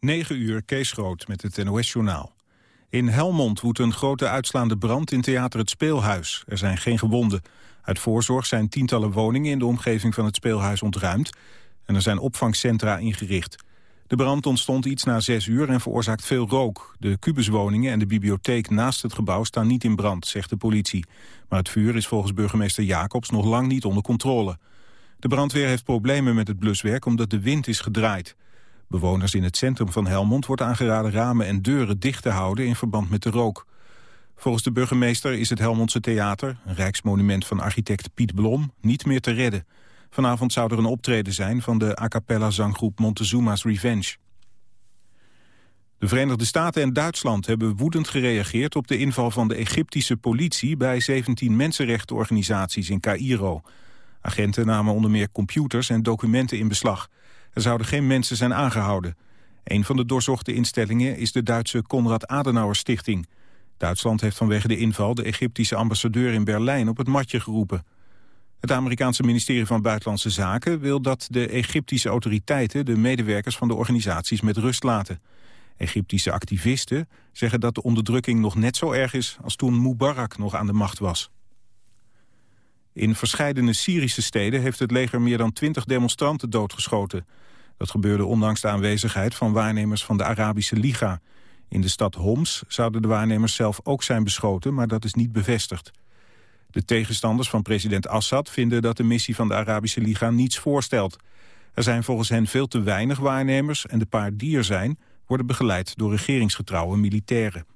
9 uur, Kees Groot met het NOS-journaal. In Helmond woedt een grote uitslaande brand in theater Het Speelhuis. Er zijn geen gewonden. Uit voorzorg zijn tientallen woningen in de omgeving van het speelhuis ontruimd... en er zijn opvangcentra ingericht. De brand ontstond iets na zes uur en veroorzaakt veel rook. De kubuswoningen en de bibliotheek naast het gebouw staan niet in brand, zegt de politie. Maar het vuur is volgens burgemeester Jacobs nog lang niet onder controle. De brandweer heeft problemen met het bluswerk omdat de wind is gedraaid. Bewoners in het centrum van Helmond wordt aangeraden ramen en deuren dicht te houden in verband met de rook. Volgens de burgemeester is het Helmondse Theater, een rijksmonument van architect Piet Blom, niet meer te redden. Vanavond zou er een optreden zijn van de a cappella zanggroep Montezuma's Revenge. De Verenigde Staten en Duitsland hebben woedend gereageerd op de inval van de Egyptische politie bij 17 mensenrechtenorganisaties in Cairo. Agenten namen onder meer computers en documenten in beslag. Er zouden geen mensen zijn aangehouden. Een van de doorzochte instellingen is de Duitse Konrad Adenauer Stichting. Duitsland heeft vanwege de inval de Egyptische ambassadeur in Berlijn op het matje geroepen. Het Amerikaanse ministerie van Buitenlandse Zaken wil dat de Egyptische autoriteiten de medewerkers van de organisaties met rust laten. Egyptische activisten zeggen dat de onderdrukking nog net zo erg is als toen Mubarak nog aan de macht was. In verscheidene Syrische steden heeft het leger meer dan twintig demonstranten doodgeschoten. Dat gebeurde ondanks de aanwezigheid van waarnemers van de Arabische Liga. In de stad Homs zouden de waarnemers zelf ook zijn beschoten, maar dat is niet bevestigd. De tegenstanders van president Assad vinden dat de missie van de Arabische Liga niets voorstelt. Er zijn volgens hen veel te weinig waarnemers en de paar die er zijn... worden begeleid door regeringsgetrouwe militairen.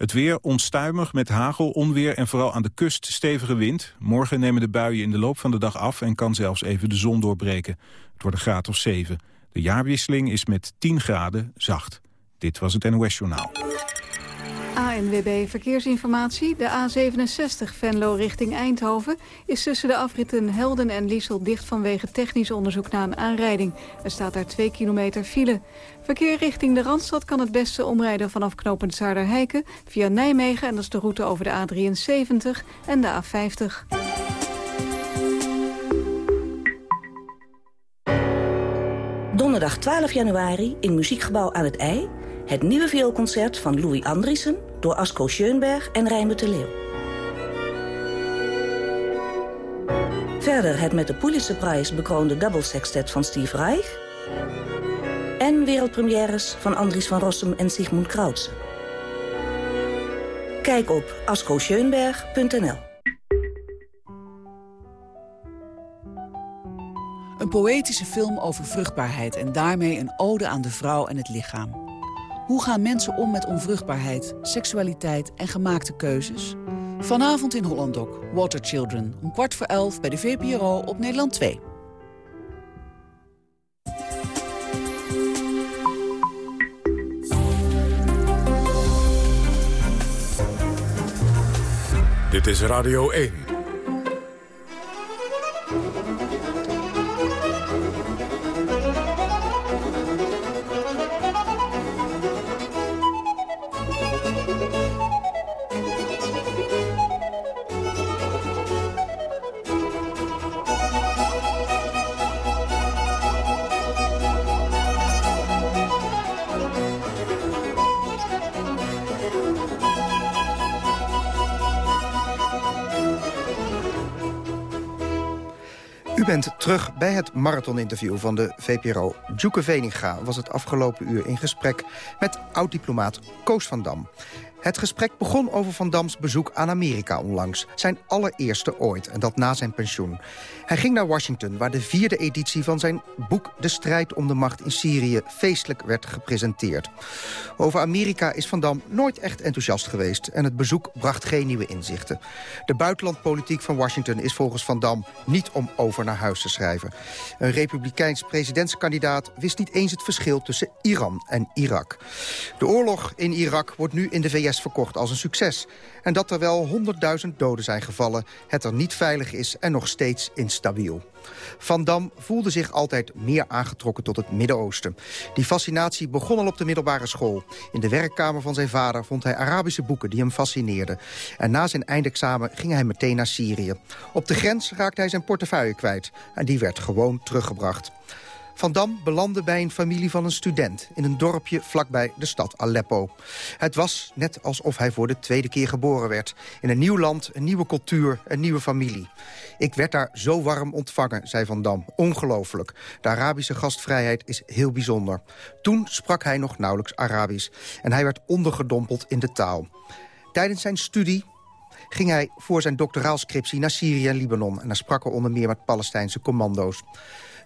Het weer onstuimig met hagel, onweer en vooral aan de kust stevige wind. Morgen nemen de buien in de loop van de dag af en kan zelfs even de zon doorbreken. Het wordt een graad of 7. De jaarwisseling is met 10 graden zacht. Dit was het NOS Journaal. ANWB Verkeersinformatie. De A67 Venlo richting Eindhoven is tussen de afritten Helden en Liesel dicht vanwege technisch onderzoek na een aanrijding. Er staat daar 2 kilometer file. Verkeer richting de Randstad kan het beste omrijden vanaf knooppunt Zaarderheiken via Nijmegen en dat is de route over de A73 en de A50. Donderdag 12 januari in Muziekgebouw aan het IJ het nieuwe vioolconcert van Louis Andriessen... door Asko Schoenberg en Rijnbe de Leeuw. Verder het met de Pulitzerprijs bekroonde double sextet van Steve Reich... en wereldpremières van Andries van Rossum en Sigmund Krautsen. Kijk op ascoscheunberg.nl Een poëtische film over vruchtbaarheid en daarmee een ode aan de vrouw en het lichaam. Hoe gaan mensen om met onvruchtbaarheid, seksualiteit en gemaakte keuzes? Vanavond in Hollandok, Water Children, om kwart voor elf bij de VPRO op Nederland 2. Dit is Radio 1. Bent terug bij het marathoninterview van de VPRO. Djoeke Veninga was het afgelopen uur in gesprek met oud-diplomaat Koos van Dam. Het gesprek begon over Van Dams bezoek aan Amerika onlangs. Zijn allereerste ooit, en dat na zijn pensioen. Hij ging naar Washington, waar de vierde editie van zijn boek... De strijd om de macht in Syrië feestelijk werd gepresenteerd. Over Amerika is Van Dam nooit echt enthousiast geweest... en het bezoek bracht geen nieuwe inzichten. De buitenlandpolitiek van Washington is volgens Van Dam... niet om over naar huis te schrijven. Een republikeins presidentskandidaat wist niet eens het verschil... tussen Iran en Irak. De oorlog in Irak wordt nu in de VS verkocht als een succes. En dat er wel 100.000 doden zijn gevallen, het er niet veilig is en nog steeds instabiel. Van Dam voelde zich altijd meer aangetrokken tot het Midden-Oosten. Die fascinatie begon al op de middelbare school. In de werkkamer van zijn vader vond hij Arabische boeken die hem fascineerden. En na zijn eindexamen ging hij meteen naar Syrië. Op de grens raakte hij zijn portefeuille kwijt. En die werd gewoon teruggebracht. Van Dam belandde bij een familie van een student... in een dorpje vlakbij de stad Aleppo. Het was net alsof hij voor de tweede keer geboren werd. In een nieuw land, een nieuwe cultuur, een nieuwe familie. Ik werd daar zo warm ontvangen, zei Van Dam. Ongelooflijk. De Arabische gastvrijheid is heel bijzonder. Toen sprak hij nog nauwelijks Arabisch. En hij werd ondergedompeld in de taal. Tijdens zijn studie ging hij voor zijn doctoraalscriptie naar Syrië en Libanon. En daar sprak er onder meer met Palestijnse commando's.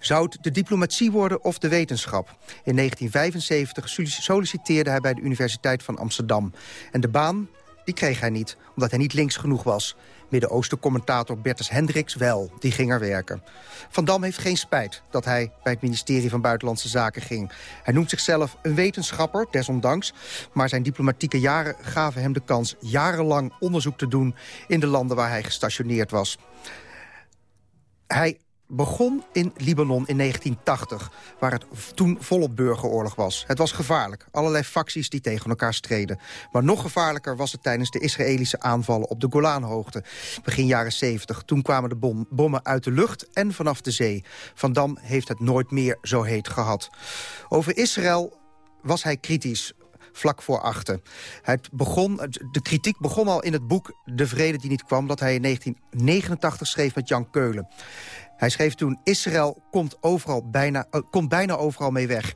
Zou het de diplomatie worden of de wetenschap? In 1975 solliciteerde hij bij de Universiteit van Amsterdam. En de baan die kreeg hij niet, omdat hij niet links genoeg was. Midden-Oosten-commentator Bertus Hendricks wel, die ging er werken. Van Dam heeft geen spijt dat hij bij het ministerie van Buitenlandse Zaken ging. Hij noemt zichzelf een wetenschapper, desondanks. Maar zijn diplomatieke jaren gaven hem de kans jarenlang onderzoek te doen... in de landen waar hij gestationeerd was. Hij begon in Libanon in 1980, waar het toen volop burgeroorlog was. Het was gevaarlijk, allerlei facties die tegen elkaar streden. Maar nog gevaarlijker was het tijdens de Israëlische aanvallen op de Golanhoogte. Begin jaren 70, toen kwamen de bommen uit de lucht en vanaf de zee. Van Dam heeft het nooit meer zo heet gehad. Over Israël was hij kritisch vlak voor achter. Het begon, de kritiek begon al in het boek De Vrede die niet kwam... dat hij in 1989 schreef met Jan Keulen. Hij schreef toen, Israël komt, overal bijna, uh, komt bijna overal mee weg.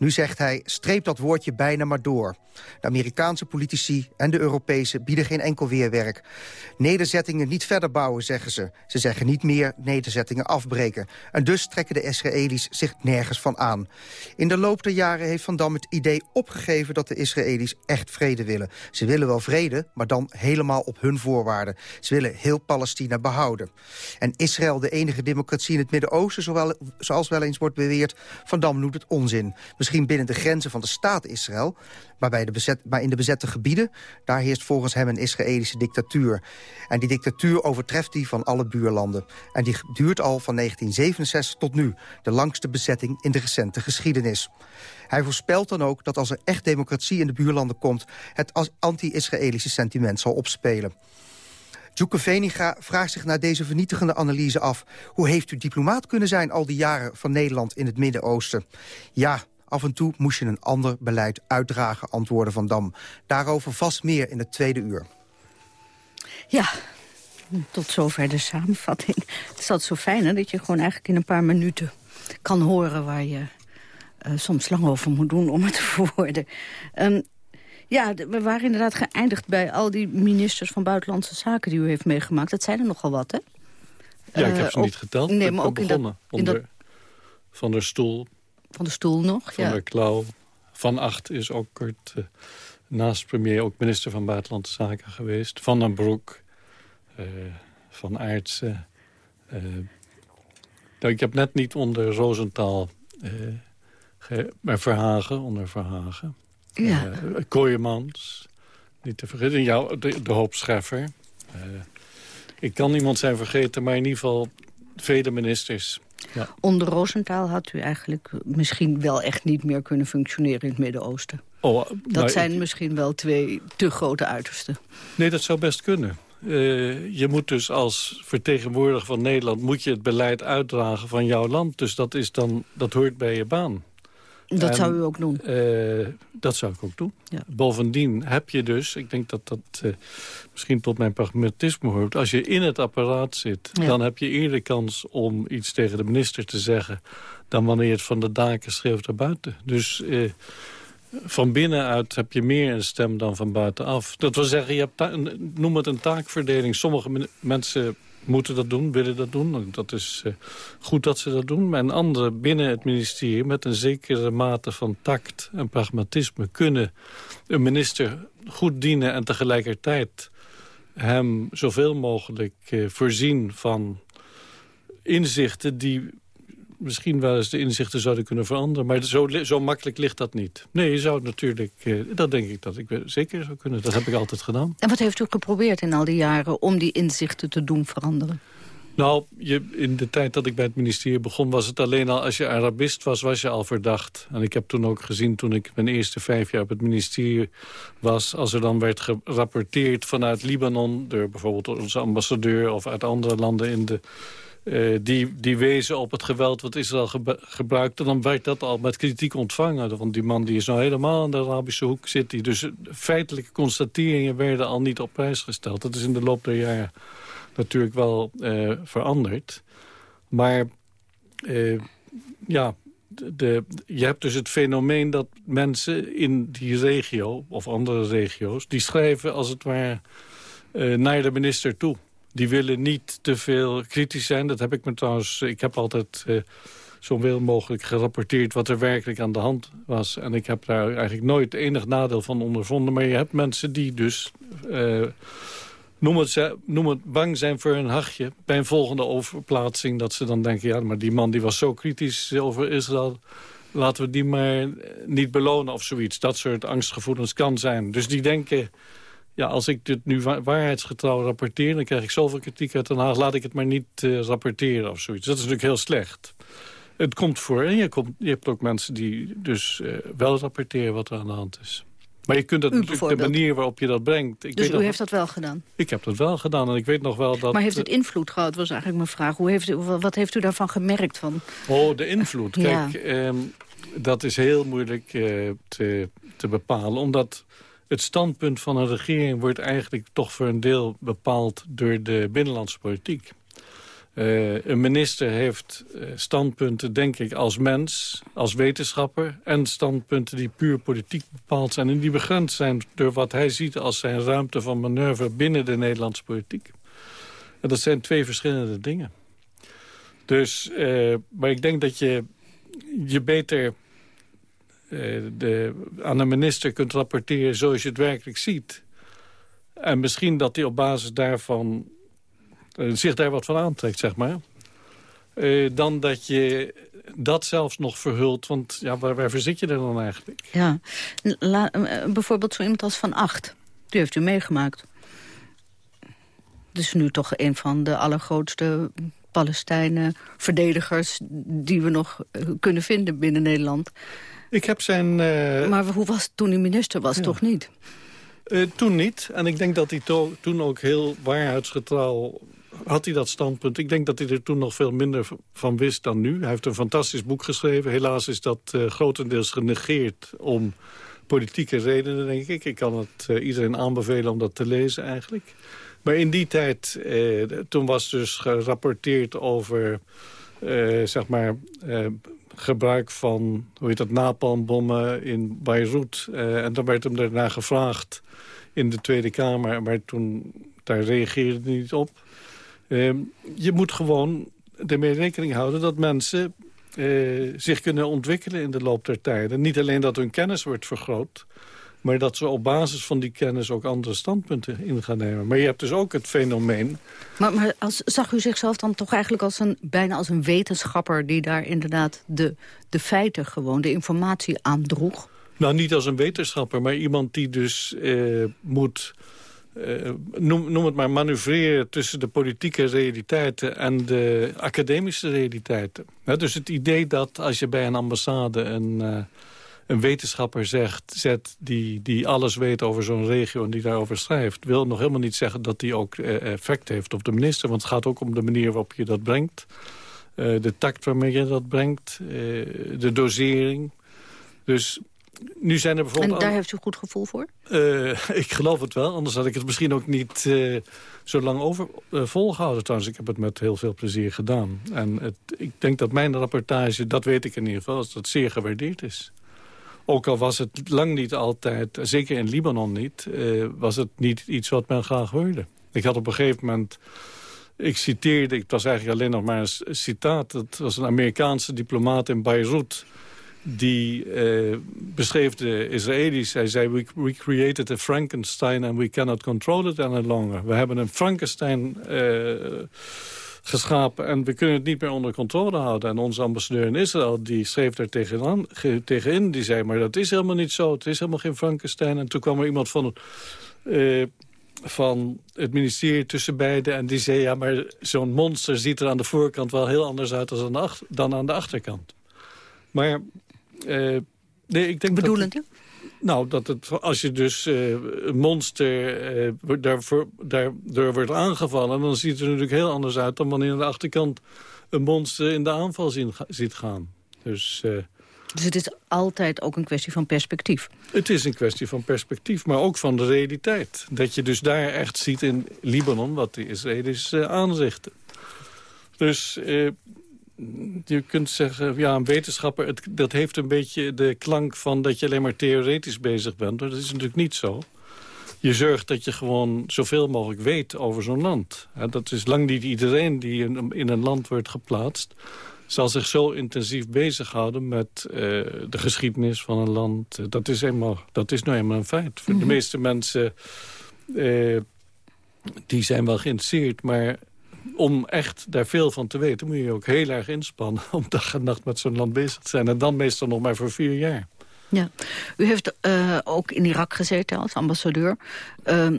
Nu zegt hij, streep dat woordje bijna maar door. De Amerikaanse politici en de Europese bieden geen enkel weerwerk. Nederzettingen niet verder bouwen, zeggen ze. Ze zeggen niet meer nederzettingen afbreken. En dus trekken de Israëli's zich nergens van aan. In de loop der jaren heeft Van Dam het idee opgegeven... dat de Israëli's echt vrede willen. Ze willen wel vrede, maar dan helemaal op hun voorwaarden. Ze willen heel Palestina behouden. En Israël, de enige democratie in het Midden-Oosten... zoals wel eens wordt beweerd, Van Dam noemt het onzin. Misschien binnen de grenzen van de staat Israël... Maar, de bezet, maar in de bezette gebieden, daar heerst volgens hem een Israëlische dictatuur. En die dictatuur overtreft die van alle buurlanden. En die duurt al van 1967 tot nu, de langste bezetting in de recente geschiedenis. Hij voorspelt dan ook dat als er echt democratie in de buurlanden komt... het anti-Israëlische sentiment zal opspelen. Djoeke Veniga vraagt zich na deze vernietigende analyse af... hoe heeft u diplomaat kunnen zijn al die jaren van Nederland in het Midden-Oosten? Ja, Af en toe moest je een ander beleid uitdragen, antwoorden Van Dam. Daarover vast meer in het tweede uur. Ja, tot zover de samenvatting. Het is altijd zo fijn hè, dat je gewoon eigenlijk in een paar minuten kan horen... waar je uh, soms lang over moet doen om het te verwoorden. Um, ja, we waren inderdaad geëindigd bij al die ministers van Buitenlandse Zaken... die u heeft meegemaakt. Dat zijn er nogal wat, hè? Ja, ik heb ze uh, niet geteld. Nee, maar ook begonnen in dat, onder Van der Stoel, van de stoel nog, Van der Klauw. Van Acht is ook kort uh, naast premier ook minister van Buitenlandse Zaken geweest. Van den Broek, uh, Van Aertsen. Uh, nou, ik heb net niet onder Rosenthal, maar Verhagen, onder Verhagen. Ja. Kooijemans, niet te vergeten. Jou, de, de hoop Scheffer. ik kan niemand zijn vergeten, maar in ieder geval vele ministers ja. Onder Rosenthal had u eigenlijk misschien wel echt niet meer kunnen functioneren in het Midden-Oosten. Oh, dat zijn misschien wel twee te grote uitersten. Nee, dat zou best kunnen. Uh, je moet dus als vertegenwoordiger van Nederland... moet je het beleid uitdragen van jouw land. Dus dat, is dan, dat hoort bij je baan. Dat zou u ook doen? Uh, dat zou ik ook doen. Ja. Bovendien heb je dus, ik denk dat dat uh, misschien tot mijn pragmatisme hoort... als je in het apparaat zit, dan heb je eerder kans om iets tegen de minister te zeggen... dan wanneer het van de daken schreeuwt naar buiten. Dus... Uh, van binnenuit heb je meer een stem dan van buitenaf. Dat wil zeggen, je hebt noem het een taakverdeling. Sommige mensen moeten dat doen, willen dat doen. Dat is uh, goed dat ze dat doen. En anderen binnen het ministerie met een zekere mate van tact en pragmatisme... kunnen een minister goed dienen en tegelijkertijd hem zoveel mogelijk uh, voorzien van inzichten die misschien wel eens de inzichten zouden kunnen veranderen. Maar zo, zo makkelijk ligt dat niet. Nee, je zou natuurlijk, eh, dat denk ik dat ik zeker zou kunnen. Dat heb ik altijd gedaan. En wat heeft u geprobeerd in al die jaren om die inzichten te doen veranderen? Nou, je, in de tijd dat ik bij het ministerie begon... was het alleen al als je Arabist was, was je al verdacht. En ik heb toen ook gezien, toen ik mijn eerste vijf jaar op het ministerie was... als er dan werd gerapporteerd vanuit Libanon... door bijvoorbeeld onze ambassadeur of uit andere landen in de Uh, die, die wezen op het geweld wat Israël ge gebruikte... dan werd dat al met kritiek ontvangen. Want die man die is nou helemaal aan de Arabische hoek zit. Dus feitelijke constateringen werden al niet op prijs gesteld. Dat is in de loop der jaren natuurlijk wel uh, veranderd. Maar ja, de, je hebt dus het fenomeen dat mensen in die regio... of andere regio's, die schrijven als het ware naar de minister toe. Die willen niet te veel kritisch zijn. Dat heb ik me trouwens... Ik heb altijd uh, zo veel mogelijk gerapporteerd wat er werkelijk aan de hand was. En ik heb daar eigenlijk nooit enig nadeel van ondervonden. Maar je hebt mensen die dus... Uh, noem het, noem het bang zijn voor een hachje bij een volgende overplaatsing. Dat ze dan denken, ja, maar die man die was zo kritisch over Israël... laten we die maar niet belonen of zoiets. Dat soort angstgevoelens kan zijn. Dus die denken, ja, als ik dit nu waarheidsgetrouw rapporteer... dan krijg ik zoveel kritiek uit Den Haag, laat ik het maar niet uh, rapporteren of zoiets. Dat is natuurlijk heel slecht. Het komt voor en je, komt, je hebt ook mensen die dus uh, wel rapporteren wat er aan de hand is. Maar je kunt dat natuurlijk, de manier waarop je dat brengt... Ik dus weet u heeft dat wel gedaan? Ik heb dat wel gedaan en ik weet nog wel dat... Maar heeft het invloed gehad, was eigenlijk mijn vraag. Hoe heeft u, wat heeft u daarvan gemerkt? Van... Oh, de invloed. Kijk, ja. um, dat is heel moeilijk uh, te, te bepalen. Omdat het standpunt van een regering wordt eigenlijk toch voor een deel bepaald door de binnenlandse politiek. Uh, een minister heeft uh, standpunten, denk ik, als mens, als wetenschapper... en standpunten die puur politiek bepaald zijn... en die begrensd zijn door wat hij ziet als zijn ruimte van manoeuvre... binnen de Nederlandse politiek. En dat zijn twee verschillende dingen. Dus, uh, maar ik denk dat je je beter de, aan de minister kunt rapporteren zoals je het werkelijk ziet. En misschien dat hij op basis daarvan uh, zich daar wat van aantrekt, zeg maar. Uh, dan dat je dat zelfs nog verhult. Want ja, waar, waar verzit je er dan eigenlijk? Ja, bijvoorbeeld zo iemand als Van Acht. Die heeft u meegemaakt. Dus nu toch een van de allergrootste Palestijnen verdedigers... die we nog kunnen vinden binnen Nederland. Ik heb zijn... Uh... Maar hoe was het toen hij minister was? Ja. Toch niet? Uh, toen niet. En ik denk dat hij toen ook heel waarheidsgetrouw had hij dat standpunt. Ik denk dat hij er toen nog veel minder van wist dan nu. Hij heeft een fantastisch boek geschreven. Helaas is dat uh, grotendeels genegeerd om politieke redenen, denk ik. Ik kan het uh, iedereen aanbevelen om dat te lezen eigenlijk. Maar in die tijd, toen was dus gerapporteerd over... zeg maar gebruik van, hoe heet dat, napalmbommen in Beirut. Uh, en dan werd hem daarna gevraagd in de Tweede Kamer. Maar toen, daar reageerde hij niet op. Uh, je moet gewoon ermee rekening houden dat mensen uh, zich kunnen ontwikkelen in de loop der tijden. Niet alleen dat hun kennis wordt vergroot... Maar dat ze op basis van die kennis ook andere standpunten in gaan nemen. Maar je hebt dus ook het fenomeen... Maar, maar als, zag u zichzelf dan toch eigenlijk als een, bijna als een wetenschapper... die daar inderdaad de, de feiten gewoon, de informatie aandroeg? Nou, niet als een wetenschapper, maar iemand die dus eh, moet... Uh, noem, noem het maar manoeuvreren tussen de politieke realiteiten... en de academische realiteiten. Dus het idee dat als je bij een ambassade... een uh, een wetenschapper zegt, zet die, die alles weet over zo'n regio en die daarover schrijft... wil nog helemaal niet zeggen dat die ook eh, effect heeft op de minister. Want het gaat ook om de manier waarop je dat brengt. Uh, de tact waarmee je dat brengt. Uh, de dosering. Dus nu zijn er bijvoorbeeld... En daar heeft u goed gevoel voor? Uh, ik geloof het wel, anders had ik het misschien ook niet uh, zo lang over, uh, volgehouden. Trouwens, ik heb het met heel veel plezier gedaan. En het, ik denk dat mijn rapportage, dat weet ik in ieder geval... dat zeer gewaardeerd is. Ook al was het lang niet altijd, zeker in Libanon niet... Uh, was het niet iets wat men graag hoorde. Ik had op een gegeven moment... Ik citeerde, het was eigenlijk alleen nog maar een citaat... het was een Amerikaanse diplomaat in Beirut... die uh, beschreef de Israëli's. Hij zei, we, created a Frankenstein and we cannot control it any longer. We hebben een Frankenstein... Uh, geschapen. En we kunnen het niet meer onder controle houden. En onze ambassadeur in Israël die schreef daar tegenaan, tegenin. Die zei, maar dat is helemaal niet zo. Het is helemaal geen Frankenstein. En toen kwam er iemand van... Uh, van het ministerie tussen beiden. En die zei, ja, maar zo'n monster ziet er aan de voorkant wel heel anders uit dan aan de, dan aan de achterkant. Maar, uh, nee, ik denk Bedoelend, dat... Nou, dat het, als je dus uh, een monster uh, daarvoor, daardoor wordt aangevallen... dan ziet het er natuurlijk heel anders uit dan wanneer aan de achterkant... een monster in de aanval zien, ziet gaan. Dus... Uh, dus het is altijd ook een kwestie van perspectief? Het is een kwestie van perspectief, maar ook van de realiteit. Dat je dus daar echt ziet in Libanon wat de Israëlische aanzichten. Dus je kunt zeggen, ja, een wetenschapper... Het, dat heeft een beetje de klank van dat je alleen maar theoretisch bezig bent. Maar dat is natuurlijk niet zo. Je zorgt dat je gewoon zoveel mogelijk weet over zo'n land. dat is lang niet iedereen die in, in een land wordt geplaatst zal zich zo intensief bezighouden met uh, de geschiedenis van een land. Dat is, eenmaal, dat is nou eenmaal een feit. Voor de mhm. meeste mensen, uh, die zijn wel geïnteresseerd... maar om echt daar veel van te weten... moet je ook heel erg inspannen om dag en nacht met zo'n land bezig te zijn. En dan meestal nog maar voor vier jaar. Ja, u heeft uh, ook in Irak gezeten als ambassadeur. Uh,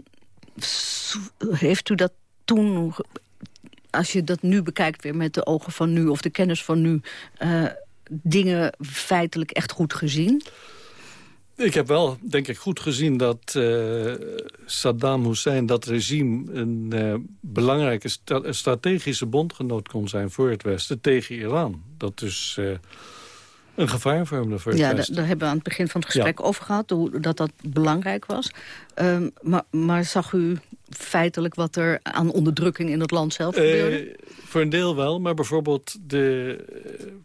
heeft u dat toen als je dat nu bekijkt weer met de ogen van nu... of de kennis van nu, uh, dingen feitelijk echt goed gezien? Ik heb wel, denk ik, goed gezien dat uh, Saddam Hussein, dat regime... een uh, belangrijke strategische bondgenoot kon zijn voor het Westen tegen Iran. Dat dus een gevaar vormde voor het ja, Westen. daar hebben we aan het begin van het gesprek over gehad, hoe, dat dat belangrijk was. Um, maar, maar zag u feitelijk wat er aan onderdrukking in het land zelf gebeurde? Uh, voor een deel wel, maar bijvoorbeeld de,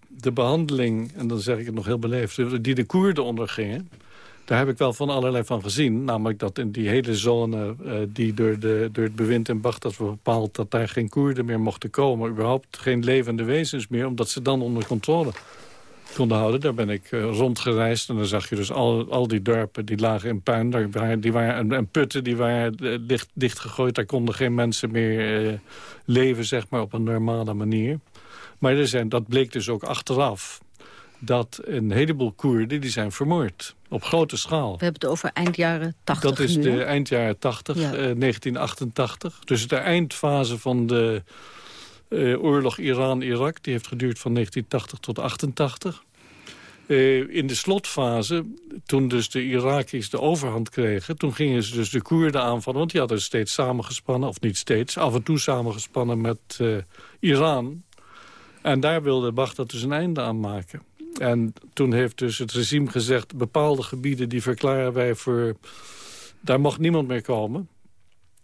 de behandeling... en dan zeg ik het nog heel beleefd... die de Koerden ondergingen... Daar heb ik wel van allerlei van gezien. Namelijk dat in die hele zone uh, die door, de, door het bewind in Bagdad was bepaald... dat daar geen Koerden meer mochten komen. Überhaupt geen levende wezens meer, omdat ze dan onder controle konden houden. Daar ben ik uh, rondgereisd en dan zag je dus al, al die dorpen die lagen in puin. Daar die waren, en, putten die waren uh, dicht, dichtgegooid. Daar konden geen mensen meer leven zeg maar, op een normale manier. Maar er zijn, dat bleek dus ook achteraf dat een heleboel Koerden die zijn vermoord. Op grote schaal. We hebben het over eind jaren 80 Dat is de eind jaren 80, 1988. Dus de eindfase van de uh, oorlog Iran-Irak. Die heeft geduurd van 1980 tot 88. Uh, in de slotfase, toen dus de Iraki's de overhand kregen... toen gingen ze dus de Koerden aanvallen. Want die hadden steeds samengespannen, of niet steeds... af en toe samengespannen met Iran. En daar wilde Baghdad dus een einde aan maken. En toen heeft dus het regime gezegd... bepaalde gebieden die verklaren wij voor... daar mag niemand meer komen.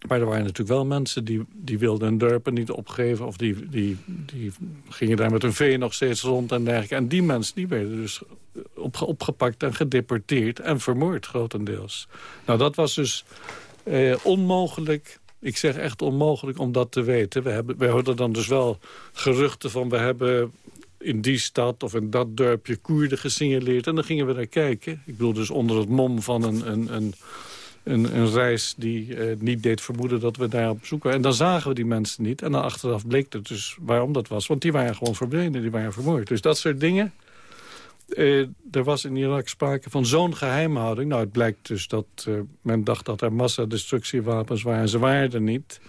Maar er waren natuurlijk wel mensen die, die wilden hun dorpen niet opgeven... of die, die, die gingen daar met hun vee nog steeds rond en dergelijke. En die mensen die werden dus op, opgepakt en gedeporteerd en vermoord grotendeels. Nou, dat was dus eh, onmogelijk... Ik zeg echt onmogelijk om dat te weten. We, hebben, we hoorden dan dus wel geruchten van... we hebben in die stad of in dat dorpje Koerden gesignaleerd. En dan gingen we daar kijken. Ik bedoel dus onder het mom van een... een, een een, een reis die uh, niet deed vermoeden dat we daar op bezoek waren. En dan zagen we die mensen niet. En dan achteraf bleek het dus waarom dat was. Want die waren gewoon verdwenen, die waren vermoord. Dus dat soort dingen. Uh, er was in Irak sprake van zo'n geheimhouding. Nou, het blijkt dus dat uh, men dacht dat er massadestructiewapens waren. Ze waren er niet.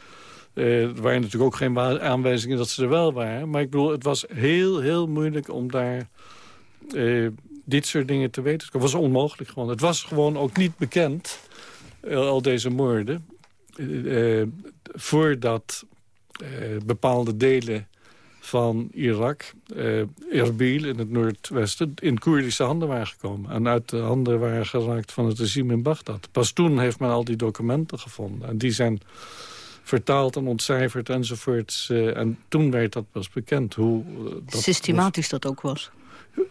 Er waren natuurlijk ook geen aanwijzingen dat ze er wel waren. Maar ik bedoel, het was heel, heel moeilijk om daar dit soort dingen te weten. Het was onmogelijk gewoon. Het was gewoon ook niet bekend eh, al deze moorden... Voordat bepaalde delen van Irak, uh, Erbil in het noordwesten... in Koerdische handen waren gekomen. En uit de handen waren geraakt van het regime in Bagdad. Pas toen heeft men al die documenten gevonden. En die zijn vertaald en ontcijferd enzovoorts. Uh, en toen werd dat pas bekend. Hoe, dat Systematisch dat ook was.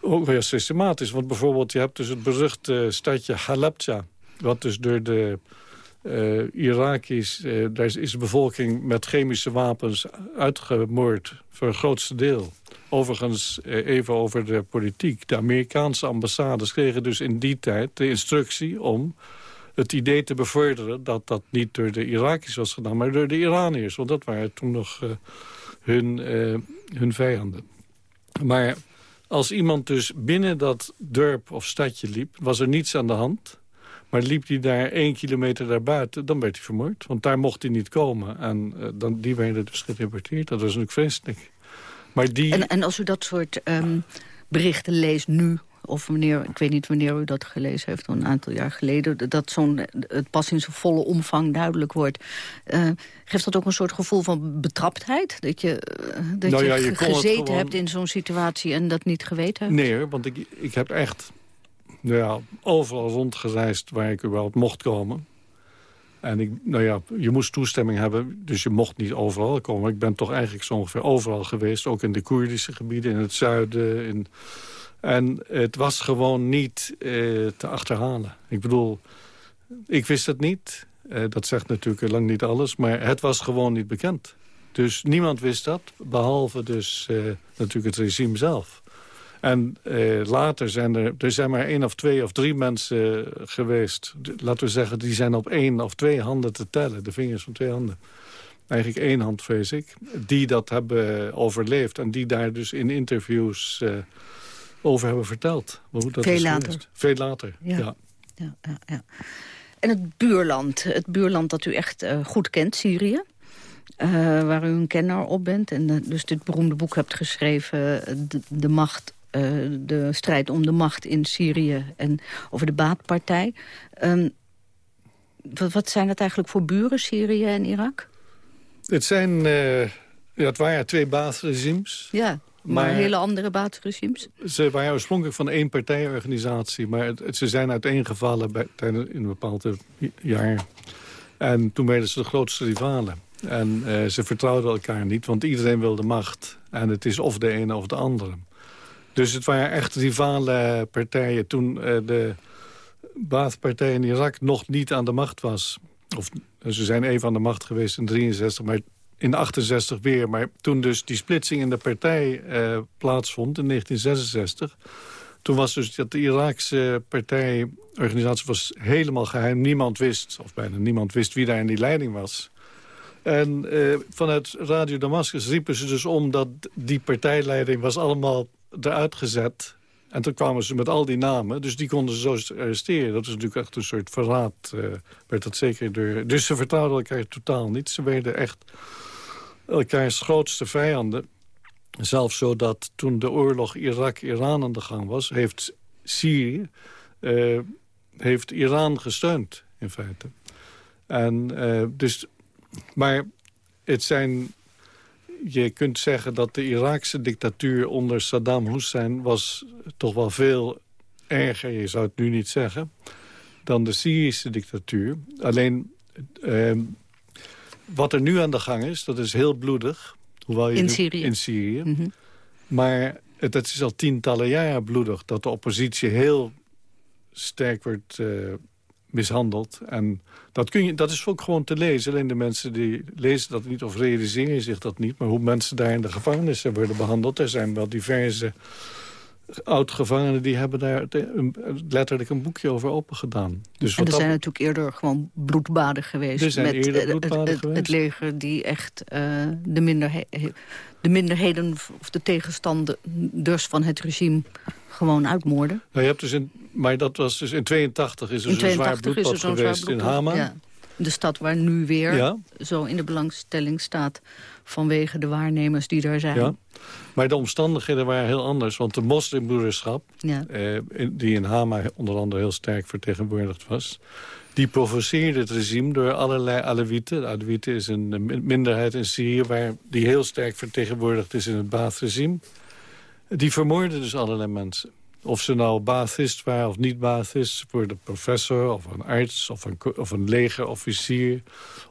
Ook weer systematisch. Want bijvoorbeeld, je hebt dus het beruchte stadje Halabja wat dus door de uh, Iraki's... Uh, daar is de bevolking met chemische wapens uitgemoord voor het grootste deel. Overigens, uh, even over de politiek. De Amerikaanse ambassades kregen dus in die tijd de instructie om het idee te bevorderen dat dat niet door de Irakiërs was gedaan, maar door de Iraniërs. Want dat waren toen nog hun, hun vijanden. Maar als iemand dus binnen dat dorp of stadje liep, was er niets aan de hand. Maar liep hij daar één kilometer daarbuiten, dan werd hij vermoord. Want daar mocht hij niet komen. En uh, dan, die werden dus gedeporteerd. Dat was natuurlijk vreselijk. Maar die... en, en als u dat soort um, berichten leest nu of wanneer, ik weet niet wanneer u dat gelezen heeft, een aantal jaar geleden, dat zo'n het pas in zijn volle omvang duidelijk wordt. Uh, geeft dat ook een soort gevoel van betraptheid? Dat je, dat nou ja, je, gezeten hebt in zo'n situatie en dat niet geweten hebt? Nee, want ik, ik heb echt nou ja, overal rondgereisd waar ik überhaupt mocht komen. En ik, nou ja, je moest toestemming hebben, dus je mocht niet overal komen. Ik ben toch eigenlijk zo ongeveer overal geweest. Ook in de Koerdische gebieden, in het zuiden. In, en het was gewoon niet eh, te achterhalen. Ik bedoel, ik wist het niet. Eh, dat zegt natuurlijk lang niet alles. Maar het was gewoon niet bekend. Dus niemand wist dat, behalve dus eh, natuurlijk het regime zelf. En later zijn er, er zijn maar één of twee of drie mensen geweest. Laten we zeggen, die zijn op één of twee handen te tellen. De vingers van twee handen. Eigenlijk één hand, vrees ik. Die dat hebben overleefd. En die daar dus in interviews over hebben verteld. Hoe dat Veel later. Veel later, ja. ja. ja, ja en het buurland. Het buurland dat u echt uh, goed kent, Syrië. Uh, waar u een kenner op bent. En uh, dus dit beroemde boek hebt geschreven... de, de macht de strijd om de macht in Syrië en over de baatpartij. Um, wat, wat, zijn het eigenlijk voor buren, Syrië en Irak? Het zijn, ja, het waren twee baatregimes. Ja, maar, maar, hele andere baatregimes? Ze waren oorspronkelijk van één partijorganisatie, maar het, ze zijn uiteengevallen bij, in een bepaald jaar. En toen werden ze de grootste rivalen. En uh, ze vertrouwden elkaar niet, want iedereen wilde macht. En het is of de ene of de andere. Dus het waren echt rivale partijen toen uh, de Baathpartij in Irak nog niet aan de macht was. Of ze zijn even aan de macht geweest in 63, maar in 68 weer. Maar toen dus die splitsing in de partij uh, plaatsvond in 1966... toen was dus dat de Iraakse partijorganisatie was helemaal geheim. Niemand wist, of bijna niemand wist wie daar in die leiding was. En uh, vanuit Radio Damascus riepen ze dus om dat die partijleiding was allemaal eruit gezet. En toen kwamen ze met al die namen, dus die konden ze zo arresteren. Dat is natuurlijk echt een soort verraad, uh, werd dat zeker door... Dus ze vertrouwden elkaar totaal niet. Ze werden echt elkaars grootste vijanden. Zelfs zo dat toen de oorlog Irak-Iran aan de gang was... heeft Syrië, uh, heeft Iran gesteund, in feite. En uh, dus... Maar het zijn je kunt zeggen dat de Iraakse dictatuur onder Saddam Hussein... was toch wel veel erger, je zou het nu niet zeggen... dan de Syrische dictatuur. Alleen eh, wat er nu aan de gang is, dat is heel bloedig. Hoewel je in Syrië? In Syrië. Mm -hmm. Maar het, het, is al tientallen jaren bloedig... dat de oppositie heel sterk wordt uh, mishandeld. En dat, kun je, dat is ook gewoon te lezen. Alleen de mensen die lezen dat niet of realiseren zich dat niet. Maar hoe mensen daar in de gevangenissen worden behandeld. Er zijn wel diverse oud-gevangenen die hebben daar letterlijk een boekje over open gedaan. Dus en er zijn natuurlijk eerder gewoon bloedbaden geweest. Met bloedbaden het, geweest. Het leger die echt uh, de, minderhe de minderheden of de tegenstanders van het regime gewoon uitmoorden. Nou, je hebt dus in, maar dat was dus in 82 is er zo'n zwaar bloedbad geweest in Hama. Ja. De stad waar nu weer zo in de belangstelling staat vanwege de waarnemers die daar zijn. Ja. Maar de omstandigheden waren heel anders. Want de moslimbroederschap, ja. eh, die in Hama onder andere heel sterk vertegenwoordigd was... die provoceerde het regime door allerlei Alewieten. De Alewieten is een minderheid in Syrië... Waar, die heel sterk vertegenwoordigd is in het Baath-regime. Die vermoorden dus allerlei mensen. Of ze nou Baathist waren of niet Baathist... voor de professor of een arts of een, of een legerofficier.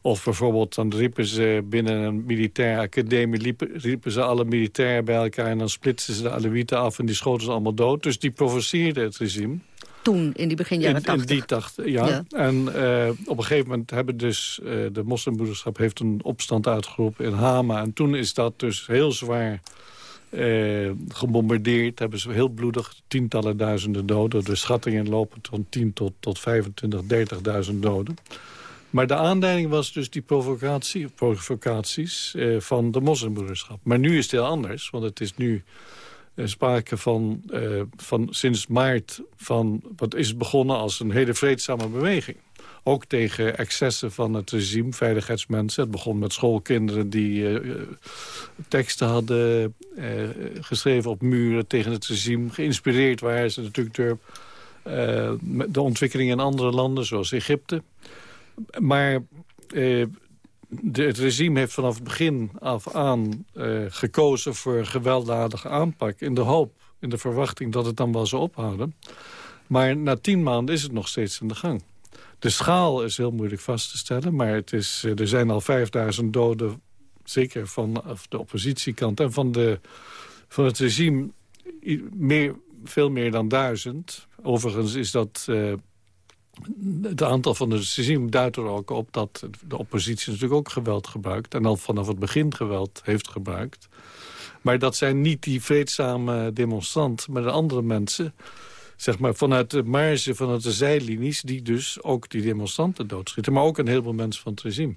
Of bijvoorbeeld dan riepen ze binnen een militaire academie... riepen ze alle militairen bij elkaar... en dan splitsten ze de Alewieten af en die schoten ze allemaal dood. Dus die provoceerden het regime. Toen, in die begin jaren tachtig? In, die tachtig, ja. En uh, op een gegeven moment hebben dus... Uh, de moslimbroederschap heeft een opstand uitgeroepen in Hama. En toen is dat dus heel zwaar eh, gebombardeerd. Hebben ze heel bloedig tientallen duizenden doden. De schattingen lopen van 10 tot, tot 25, 30.000 doden. Maar de aanleiding was dus die provocatie, provocaties eh, van de moslimbroederschap. Maar nu is het heel anders, want het is nu sprake van, van sinds maart van wat is begonnen als een hele vreedzame beweging. Ook tegen excessen van het regime, veiligheidsmensen. Het begon met schoolkinderen die teksten hadden geschreven op muren tegen het regime. Geïnspireerd waren ze natuurlijk door de ontwikkeling in andere landen, zoals Egypte. Maar het regime heeft vanaf het begin af aan uh, gekozen voor gewelddadige aanpak... in de hoop, in de verwachting dat het dan wel zou ophouden. Maar na tien maanden is het nog steeds in de gang. De schaal is heel moeilijk vast te stellen... maar het is, eh, er zijn al 5000 doden, zeker van de oppositiekant... en van, de, van het regime meer, veel meer dan duizend. Overigens is dat... Uh, het aantal van de regime duidt er ook op dat de oppositie natuurlijk ook geweld gebruikt. En al vanaf het begin geweld heeft gebruikt. Maar dat zijn niet die vreedzame demonstranten, maar de andere mensen... zeg maar vanuit de marge, vanuit de zijlinies... die dus ook die demonstranten doodschieten. Maar ook een heleboel mensen van het regime.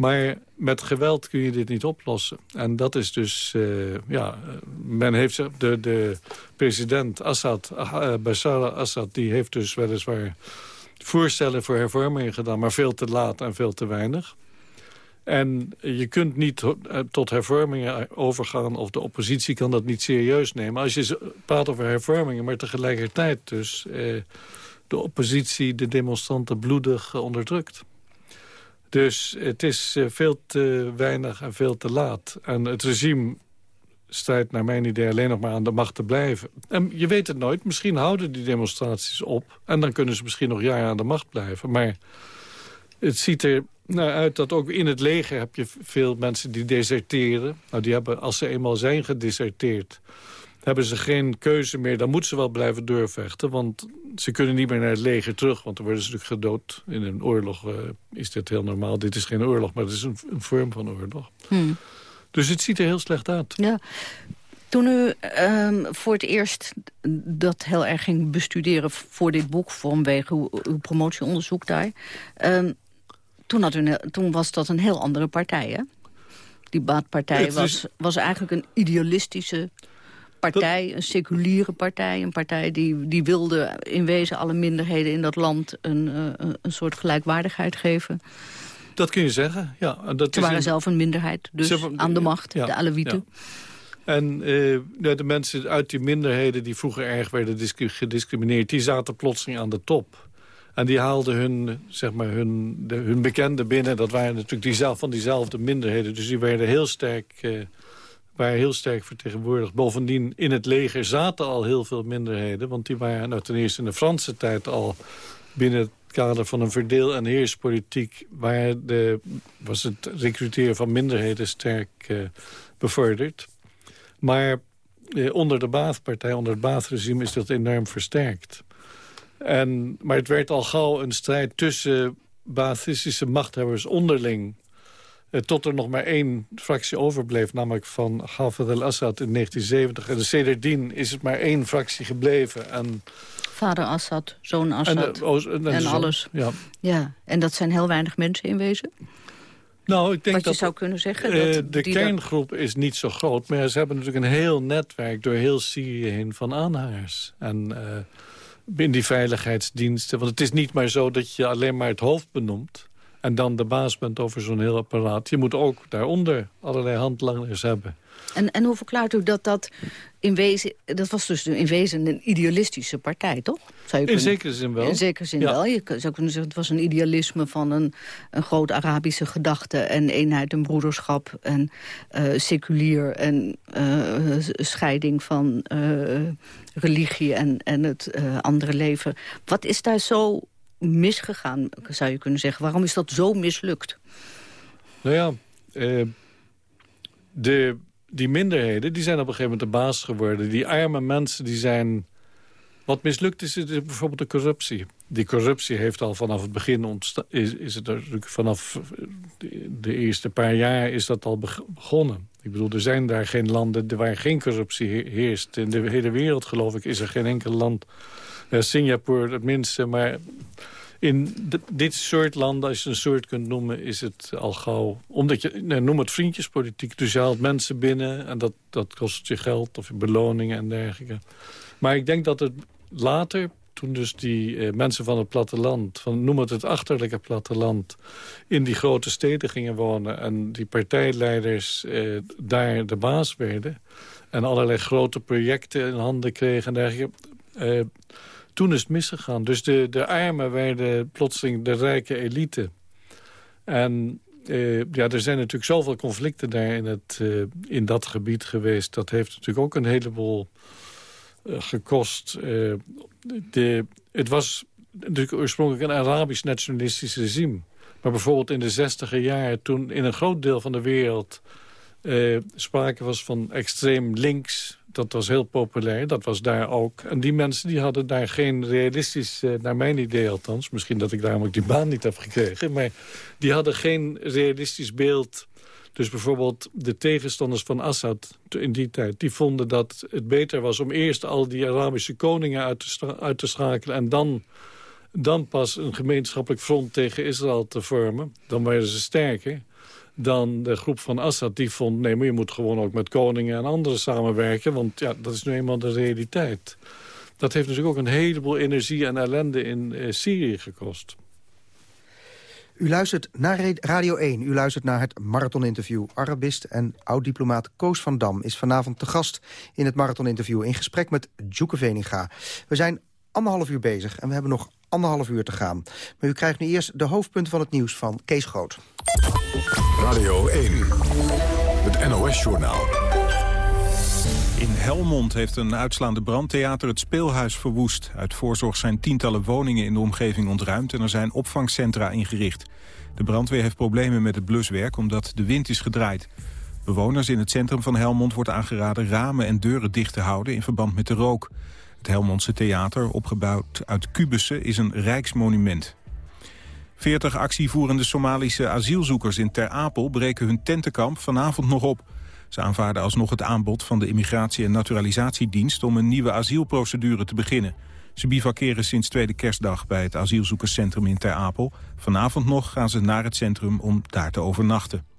Maar met geweld kun je dit niet oplossen. En dat is dus, uh, ja, men heeft de, de president Assad, uh, Bashar Assad, die heeft dus weliswaar voorstellen voor hervormingen gedaan, maar veel te laat en veel te weinig. En je kunt niet eh, tot hervormingen overgaan... of de oppositie kan dat niet serieus nemen. Als je praat over hervormingen, maar tegelijkertijd dus... Eh, de oppositie, de demonstranten bloedig onderdrukt. Dus het is eh, veel te weinig en veel te laat. En het regime strijdt naar mijn idee alleen nog maar aan de macht te blijven. En je weet het nooit, misschien houden die demonstraties op... en dan kunnen ze misschien nog jaren aan de macht blijven. Maar het ziet er nou uit dat ook in het leger heb je veel mensen die deserteren. Nou, die hebben, als ze eenmaal zijn gedeserteerd hebben ze geen keuze meer. Dan moeten ze wel blijven doorvechten. Want ze kunnen niet meer naar het leger terug. Want dan worden ze natuurlijk gedood. In een oorlog uh, is dit heel normaal. Dit is geen oorlog, maar het is een, een vorm van oorlog. Hmm. Dus het ziet er heel slecht uit. Ja. Toen u um, voor het eerst dat heel erg ging bestuderen voor dit boek... vanwege uw, uw promotieonderzoek daar... Um, toen, had u, toen was dat een heel andere partij, hè? Die baatpartij was, was eigenlijk een idealistische partij, een seculiere partij. Een partij die, die wilde in wezen alle minderheden in dat land een, uh, een soort gelijkwaardigheid geven. Dat kun je zeggen, ja. Dat Ze waren zelf een minderheid, dus aan de macht, de Alewieten. En uh, de mensen uit die minderheden die vroeger erg werden gediscrimineerd... die zaten plotseling aan de top. En die haalden hun, zeg maar, hun, de, hun bekenden binnen. Dat waren natuurlijk die, van diezelfde minderheden. Dus die werden heel sterk uh, waren heel sterk vertegenwoordigd. Bovendien, in het leger zaten al heel veel minderheden. Want die waren nou, ten eerste in de Franse tijd al binnen het kader van een verdeel- en heerspolitiek... Waar de, was het recruteren van minderheden sterk uh, bevorderd. Maar eh, onder de Baathpartij, onder het Baathregime... is dat enorm versterkt. En, maar het werd al gauw een strijd tussen Baathistische machthebbers onderling... Eh, tot er nog maar één fractie overbleef, namelijk van Hafez al-Assad in 1970. En de sedertdien is het maar één fractie gebleven. En Vader Assad, zoon Assad en, en, alles. Ja. ja, en dat zijn heel weinig mensen in wezen? Nou, ik denk Wat je dat, zou kunnen zeggen? Uh, de kerngroep is niet zo groot, maar ze hebben natuurlijk een heel netwerk door heel Syrië heen van aanhangers. En uh, in die veiligheidsdiensten. Want het is niet maar zo dat je alleen maar het hoofd benoemt en dan de baas bent over zo'n heel apparaat. Je moet ook daaronder allerlei handlangers hebben. En, en hoe verklaart u dat dat in wezen... dat was dus in wezen een idealistische partij, toch? Zou je in zekere zin wel. In zekere zin wel. Je zou kunnen zeggen, het was een idealisme van een, een groot Arabische gedachte... en eenheid en broederschap en uh, seculier... en uh, scheiding van uh, religie en, en het andere leven. Wat is daar zo misgegaan, zou je kunnen zeggen? Waarom is dat zo mislukt? Nou ja, eh, de, die minderheden die zijn op een gegeven moment de baas geworden. Die arme mensen die zijn... Wat mislukt is, is bijvoorbeeld de corruptie. Die corruptie heeft al vanaf het begin ontstaan. Is, is het natuurlijk vanaf de, eerste paar jaar is dat al begonnen. Ik bedoel, er zijn daar geen landen waar geen corruptie heerst. In de hele wereld, geloof ik, is er geen enkel land... Uh, Singapore het minste, maar In dit soort landen, als je een soort kunt noemen, is het al gauw... Omdat je, noem het vriendjespolitiek. Dus je haalt mensen binnen en dat, dat kost je geld of je beloningen en dergelijke. Maar ik denk dat het later, toen dus die eh, mensen van het platteland... Van, noem het het achterlijke platteland... in die grote steden gingen wonen... en die partijleiders eh, daar de baas werden... en allerlei grote projecten in handen kregen en dergelijke... Eh, toen is het misgegaan. Dus de, de armen werden plotseling de rijke elite. En uh, ja, er zijn natuurlijk zoveel conflicten daar in, het, uh, in dat gebied geweest. Dat heeft natuurlijk ook een heleboel uh, gekost. de, het was natuurlijk oorspronkelijk een Arabisch nationalistisch regime. Maar bijvoorbeeld in de zestiger jaren, toen in een groot deel van de wereld... sprake was van extreem links dat was heel populair, dat was daar ook. En die mensen die hadden daar geen realistisch, eh, naar mijn idee althans... misschien dat ik daarom ook die baan niet heb gekregen... maar die hadden geen realistisch beeld... Dus bijvoorbeeld de tegenstanders van Assad in die tijd... die vonden dat het beter was om eerst al die Arabische koningen uit te, uit te schakelen... en dan, dan pas een gemeenschappelijk front tegen Israël te vormen. Dan waren ze sterker dan de groep van Assad. Die vond, nee, maar je moet gewoon ook met koningen en anderen samenwerken. Want ja, dat is nu eenmaal de realiteit. Dat heeft natuurlijk ook een heleboel energie en ellende in eh, Syrië gekost. U luistert naar Radio 1. U luistert naar het marathoninterview. Arabist en oud-diplomaat Koos van Dam is vanavond te gast in het marathoninterview... in gesprek met Djoeke Veninga. We zijn anderhalf uur bezig en we hebben nog anderhalf uur te gaan. Maar u krijgt nu eerst de hoofdpunten van het nieuws van Kees Groot. Radio 1, het NOS-journaal. In Helmond heeft een uitslaande brandtheater het speelhuis verwoest. Uit voorzorg zijn tientallen woningen in de omgeving ontruimd... en er zijn opvangcentra ingericht. De brandweer heeft problemen met het bluswerk omdat de wind is gedraaid. Bewoners in het centrum van Helmond wordt aangeraden ramen en deuren dicht te houden in verband met de rook. Het Helmondse Theater, opgebouwd uit kubussen, is een rijksmonument. Veertig actievoerende Somalische asielzoekers in Ter Apel breken hun tentenkamp vanavond nog op. Ze aanvaarden alsnog het aanbod van de Immigratie- en Naturalisatiedienst om een nieuwe asielprocedure te beginnen. Ze bivakeren sinds tweede kerstdag bij het asielzoekerscentrum in Ter Apel. Vanavond nog gaan ze naar het centrum om daar te overnachten.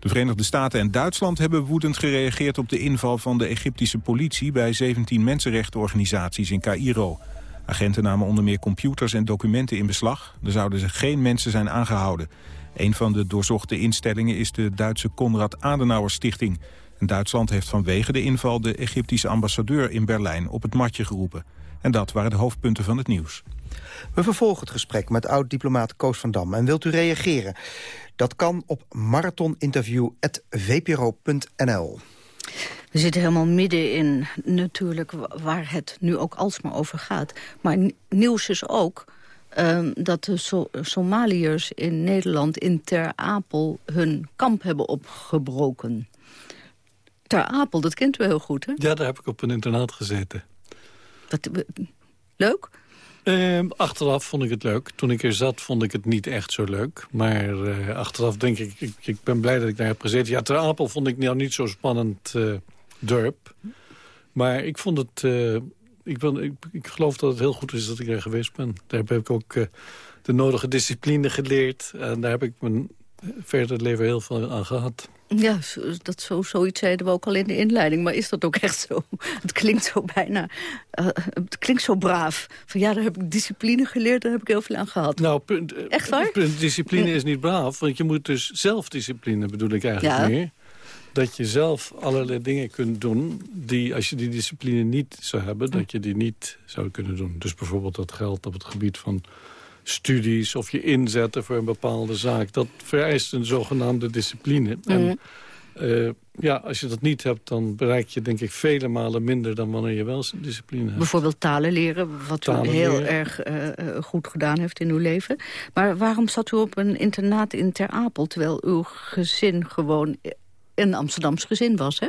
De Verenigde Staten en Duitsland hebben woedend gereageerd op de inval van de Egyptische politie bij 17 mensenrechtenorganisaties in Cairo. Agenten namen onder meer computers en documenten in beslag. Er zouden geen mensen zijn aangehouden. Een van de doorzochte instellingen is de Duitse Konrad Adenauer Stichting. En Duitsland heeft vanwege de inval de Egyptische ambassadeur in Berlijn op het matje geroepen. En dat waren de hoofdpunten van het nieuws. We vervolgen het gesprek met oud-diplomaat Koos van Dam. En wilt u reageren? Dat kan op marathoninterview.vpro.nl. We zitten helemaal midden in natuurlijk waar het nu ook alsmaar over gaat. Maar nieuws is ook um, dat de so Somaliërs in Nederland in Ter Apel hun kamp hebben opgebroken. Ter Apel, dat kent u heel goed, hè? Ja, daar heb ik op een internaat gezeten. Dat, leuk? Uh, achteraf vond ik het leuk. Toen ik er zat vond ik het niet echt zo leuk. Maar uh, achteraf denk ik, ik, ik, ben blij dat ik daar heb gezeten. Ja, Ter Apel vond ik nou niet zo spannend uh. Maar ik vond het... Uh, ik, ben, ik, ik, geloof dat het heel goed is dat ik er geweest ben. Daar heb ik ook de nodige discipline geleerd. En daar heb ik mijn verder leven heel veel aan gehad. Ja, dat zo, zoiets zeiden we ook al in de inleiding. Maar is dat ook echt zo? Het klinkt zo bijna... Uh, het klinkt zo braaf. Van ja, daar heb ik discipline geleerd, daar heb ik heel veel aan gehad. Nou, punt, eh, echt waar? Punt, discipline is niet braaf. Want je moet dus zelfdiscipline, bedoel ik eigenlijk ja. meer. Dat je zelf allerlei dingen kunt doen... die als je die discipline niet zou hebben... dat je die niet zou kunnen doen. Dus bijvoorbeeld dat geldt op het gebied van studies of je inzetten voor een bepaalde zaak. Dat vereist een zogenaamde discipline. En mhm. eh, ja, als je dat niet hebt, dan bereik je denk ik vele malen minder dan wanneer je wel discipline hebt. Bijvoorbeeld talen leren, wat u heel erg uh, goed gedaan heeft in uw leven. Maar waarom zat u op een internaat in Ter Apel, terwijl uw gezin gewoon een Amsterdams gezin was, hè?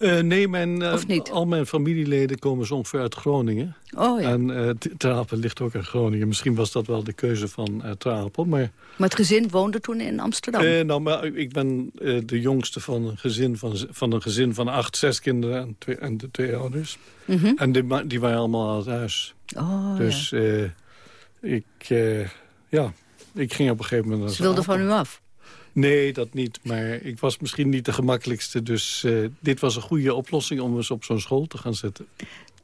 Uh, nee, mijn, uh, al mijn familieleden komen zo ongeveer uit Groningen. Oh, ja. En uh, Trapel ligt ook in Groningen. Misschien was dat wel de keuze van Trapel. Maar, maar het gezin woonde toen in Amsterdam? nou, maar ik ben de jongste van een, gezin van, van een gezin van acht, zes kinderen en, twee, en de twee ouders. Mm -hmm. En die, die waren allemaal uit huis. Oh, dus ja. ik, ja, ik ging op een gegeven moment... Ze wilden van u af? Nee, dat niet. Maar ik was misschien niet de gemakkelijkste. Dus dit was een goede oplossing om eens op zo'n school te gaan zetten.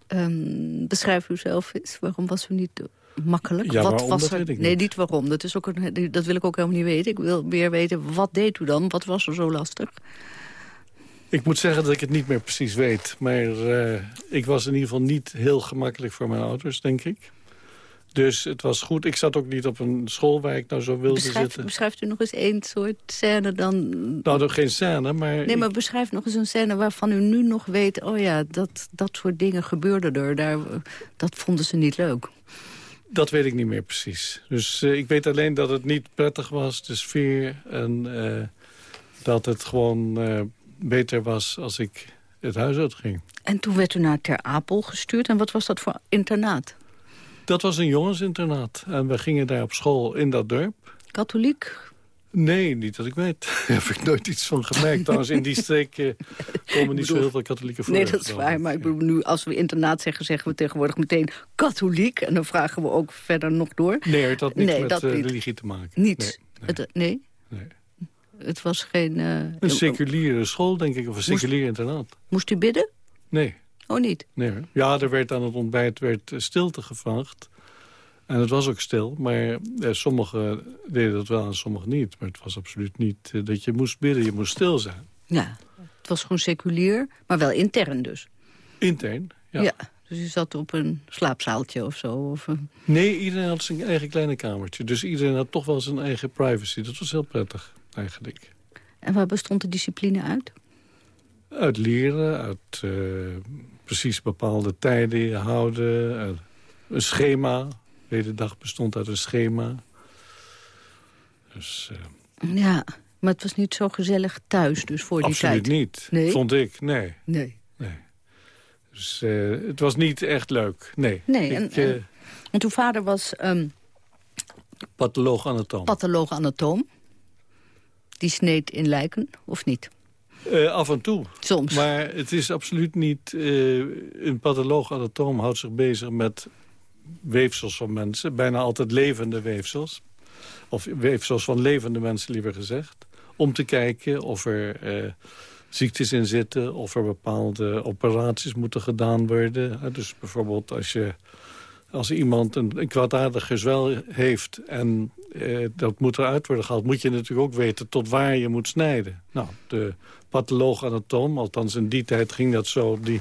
Um, beschrijf u zelf eens. Waarom was u niet makkelijk? Ja, wat was er? nee, niet. niet waarom. Dat, is ook een, dat wil ik ook helemaal niet weten. Ik wil meer weten, wat deed u dan? Wat was er zo lastig? Ik moet zeggen dat ik het niet meer precies weet. Maar uh, ik was in ieder geval niet heel gemakkelijk voor mijn ouders, denk ik. Dus het was goed. Ik zat ook niet op een school waar ik nou zo wilde zitten. Beschrijft u nog eens één soort scène dan? Nou, nog geen scène, maar... Nee, maar beschrijf nog eens een scène waarvan u nu nog weet... oh ja, dat, dat soort dingen gebeurden er. Daar, dat vonden ze niet leuk. Dat weet ik niet meer precies. Dus uh, ik weet alleen dat het niet prettig was, de sfeer. En uh, dat het gewoon uh, beter was als ik het huis uitging. En toen werd u naar Ter Apel gestuurd. En wat was dat voor internaat? Dat was een jongensinternaat. En we gingen daar op school in dat dorp. Katholiek? Nee, niet dat ik weet. Daar heb ik nooit iets van gemerkt. Trouwens, in die streek uh, komen niet zo heel veel katholieken voor. Nee, dat is waar. Maar ik bedoel, nu, als we internaat zeggen, zeggen we tegenwoordig meteen katholiek. En dan vragen we ook verder nog door. Nee, het had niets met uh, religie te maken. Niets? Nee? Het, eh, nee? nee? Het was geen... Uh, een seculiere school, denk ik, of een seculier internaat. Moest u bidden? Nee. Oh, niet? Nee Ja, er werd aan het ontbijt werd stilte gevraagd. En het was ook stil, maar eh, sommigen deden dat wel en sommigen niet. Maar het was absoluut niet eh, dat je moest bidden, je moest stil zijn. Ja, het was gewoon seculier, maar wel intern dus. Intern, ja. ja dus je zat op een slaapzaaltje of zo? Of een... Nee, iedereen had zijn eigen kleine kamertje. Dus iedereen had toch wel zijn eigen privacy. Dat was heel prettig, eigenlijk. En waar bestond de discipline uit? Uit leren, uit uh, precies bepaalde tijden houden, een schema. De hele dag bestond uit een schema. Dus, uh... Ja, maar het was niet zo gezellig thuis dus voor die tijd? Absoluut niet, nee? vond ik. Nee. Nee. nee. Dus uh, het was niet echt leuk, nee. Nee, ik, en, en, want uw vader was... Um, patholoog-anatoom. Patholoog-anatoom. Die sneed in lijken, of niet? Uh, af en toe. Soms. Maar het is absoluut niet... Uh, een patholoog-anatoom houdt zich bezig met weefsels van mensen. Bijna altijd levende weefsels. Of weefsels van levende mensen, liever gezegd. Om te kijken of er uh, ziektes in zitten... of er bepaalde operaties moeten gedaan worden. Dus bijvoorbeeld als je als iemand een, kwaadaardig gezwel heeft en eh, dat moet eruit worden gehaald... moet je natuurlijk ook weten tot waar je moet snijden. Nou, de patholoog-anatoom, althans in die tijd ging dat zo... die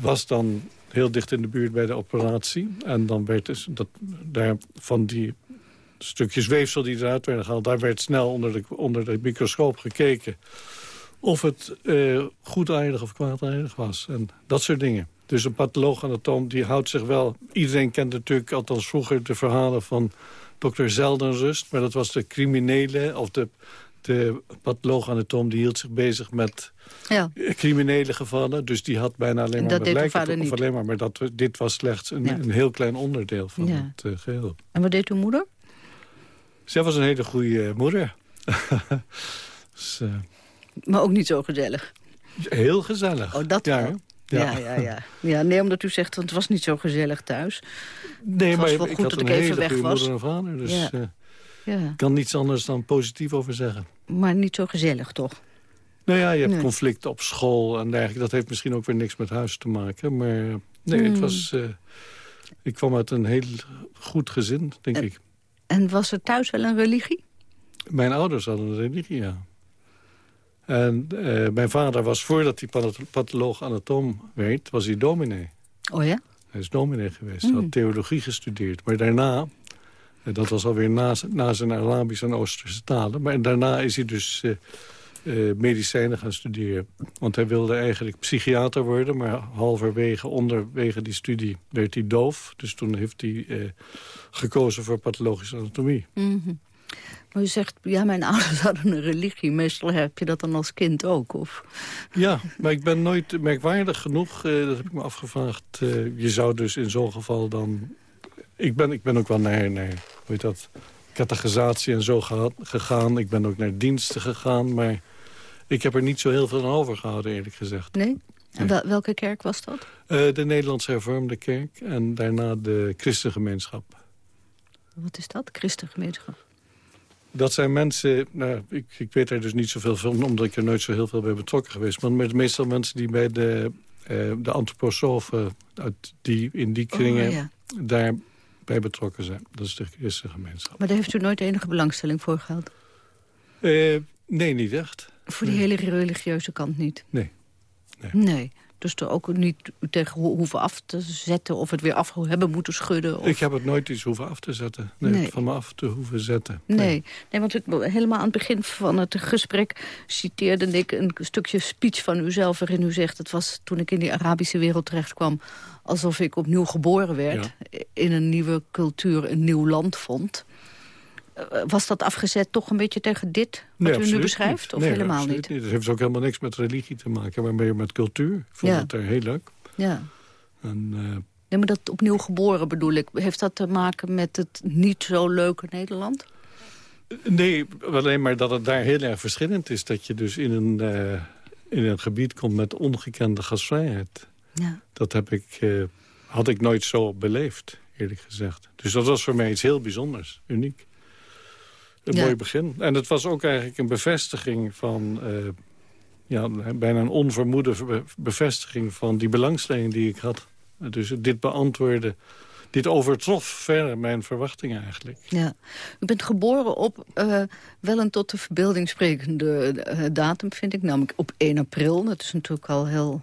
was dan heel dicht in de buurt bij de operatie. En dan werd dus dat, daar van die stukjes weefsel die eruit werden gehaald... daar werd snel onder de, onder de microscoop gekeken... of het uh, goedaardig of kwaadaardig was. En dat soort dingen. Dus een patholoog-anatoom die houdt zich wel... Iedereen kent natuurlijk, althans vroeger, de verhalen van dokter Zeldenrust. Maar dat was de criminele, of de, de patholoog-anatoom... die hield zich bezig met ja. criminele gevallen. Dus die had bijna alleen maar dat met lijken... Of alleen maar, maar dat, dit was slechts een, een heel klein onderdeel van het uh, geheel. En wat deed uw moeder? Zij was een hele goede moeder. dus, uh, maar ook niet zo gezellig? Heel gezellig. Oh, dat ja. Ja. ja, ja, ja. nee, omdat u zegt, want het was niet zo gezellig thuis. Nee, het maar was wel ik goed had dat een ik even hele weg goede was. moeder en vader. Dus ja. Uh, ja. kan niets anders dan positief over zeggen. Maar niet zo gezellig, toch? Nou ja, je hebt Nee. conflicten op school en dergelijke. Dat heeft misschien ook weer niks met huis te maken. Maar nee, het Hmm. was... eh, ik kwam uit een heel goed gezin, denk En- ik. En was er thuis wel een religie? Mijn ouders hadden een religie, ja. En eh, mijn vader was, voordat hij path- patholoog-anatoom werd, was hij dominee. Oh ja? Hij is dominee geweest. Hij Mm. had theologie gestudeerd. Maar daarna, eh, dat was alweer na, zijn Arabische en Oosterse talen... maar daarna is hij dus eh, medicijnen gaan studeren. Want hij wilde eigenlijk psychiater worden... maar halverwege, onderwege die studie, werd hij doof. Dus toen heeft hij gekozen voor pathologische anatomie. Maar u zegt, ja, mijn ouders hadden een religie. Meestal heb je dat dan als kind ook, of? Ja, maar ik ben nooit merkwaardig genoeg. eh, dat heb ik me afgevraagd. eh, je zou dus in zo'n geval dan... Ik ben, ik ben ook wel naar, naar hoe heet dat, catechisatie en zo gehad, gegaan. Ik ben ook naar diensten gegaan. Maar ik heb er niet zo heel veel aan overgehouden, eerlijk gezegd. Nee? En wel- welke kerk was dat? Eh, de Nederlandse hervormde kerk en daarna de christengemeenschap. Wat is dat, christengemeenschap? Dat zijn mensen, nou, ik, ik weet er dus niet zoveel van... omdat ik er nooit zo heel veel bij betrokken geweest ben. Maar meestal mensen die bij de, uh, de antroposofen... Uit die, in die kringen oh, ja. daarbij betrokken zijn. Dat is de christengemeenschap. Maar daar heeft u nooit enige belangstelling voor gehad? Uh, nee, niet echt. Voor die hele religieuze kant niet? Nee. Nee. nee. Dus er ook niet tegen hoeven af te zetten... of het weer af hebben moeten schudden? Of... Ik heb het nooit iets hoeven af te zetten. Nee, van me af te hoeven zetten. Nee, nee, nee want ik, helemaal aan het begin van het gesprek... citeerde ik een stukje speech van uzelf waarin u zegt... het was toen ik in die Arabische wereld terecht kwam... alsof ik opnieuw geboren werd, in een nieuwe cultuur, een nieuw land vond... Eh, was dat afgezet toch een beetje tegen dit, wat u nu beschrijft? Of helemaal niet? niet? Dat heeft ook helemaal niks met religie te maken, maar meer met cultuur. Ik vond het er heel leuk. Ja. En, uh... nee, maar dat opnieuw geboren bedoel ik. Heeft dat te maken met het niet zo leuke Nederland? Nee, alleen maar dat het daar heel erg verschillend is. Dat je dus in een, uh, in een gebied komt met ongekende gasvrijheid. Ja. Dat heb ik, uh, had ik nooit zo beleefd, eerlijk gezegd. Dus dat was voor mij iets heel bijzonders, uniek. Een mooi begin. En het was ook eigenlijk een bevestiging van... Uh, ja, bijna een onvermoede bevestiging van die belangstelling die ik had. Dus dit beantwoorden, dit overtrof verder mijn verwachtingen eigenlijk. Ja. U bent geboren op uh, wel een tot de verbeelding sprekende uh, datum, vind ik. Namelijk op 1 april. Dat is natuurlijk al heel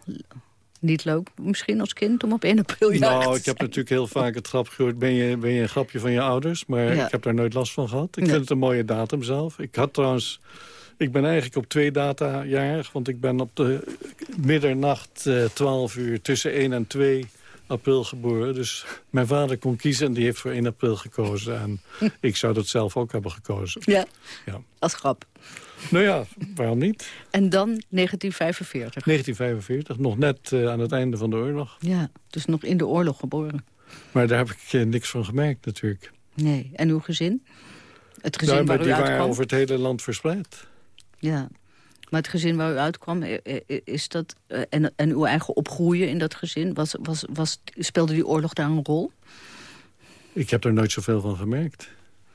niet leuk misschien als kind om op 1 april jarig Nou, ik heb natuurlijk heel vaak het grap gehoord... ben je, ben je een grapje van je ouders? Maar ik heb daar nooit last van gehad. Ik vind het een mooie datum zelf. Ik had trouwens... Ik ben eigenlijk op twee data jarig. Want ik ben op de middernacht uh, eh, 12 uur tussen 1 en 2 april geboren. Dus mijn vader kon kiezen en die heeft voor 1 april gekozen. En ik zou dat zelf ook hebben gekozen. Ja, ja. als grap. Nou ja, waarom niet? En dan 1945? 1945, nog net uh, aan het einde van de oorlog. Ja, dus nog in de oorlog geboren. Maar daar heb ik uh, niks van gemerkt natuurlijk. Nee, en uw gezin? Het gezin nou, waar u die uitkwam? waren over het hele land verspreid. Ja, maar het gezin waar u uitkwam, is dat, en, en uw eigen opgroeien in dat gezin... Was, was, was, speelde die oorlog daar een rol? Ik heb er nooit zoveel van gemerkt.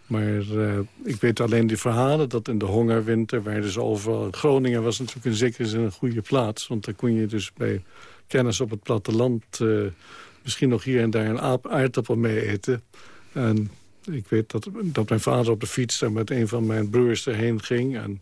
Maar uh, ik weet alleen die verhalen dat in de hongerwinter... werden ze overal... Groningen was natuurlijk in zekere zin een goede plaats. Want daar kon je dus bij kennis op het platteland... Uh, misschien nog hier en daar een aardappel mee eten. En ik weet dat, dat mijn vader op de fiets... daar met een van mijn broers erheen ging. En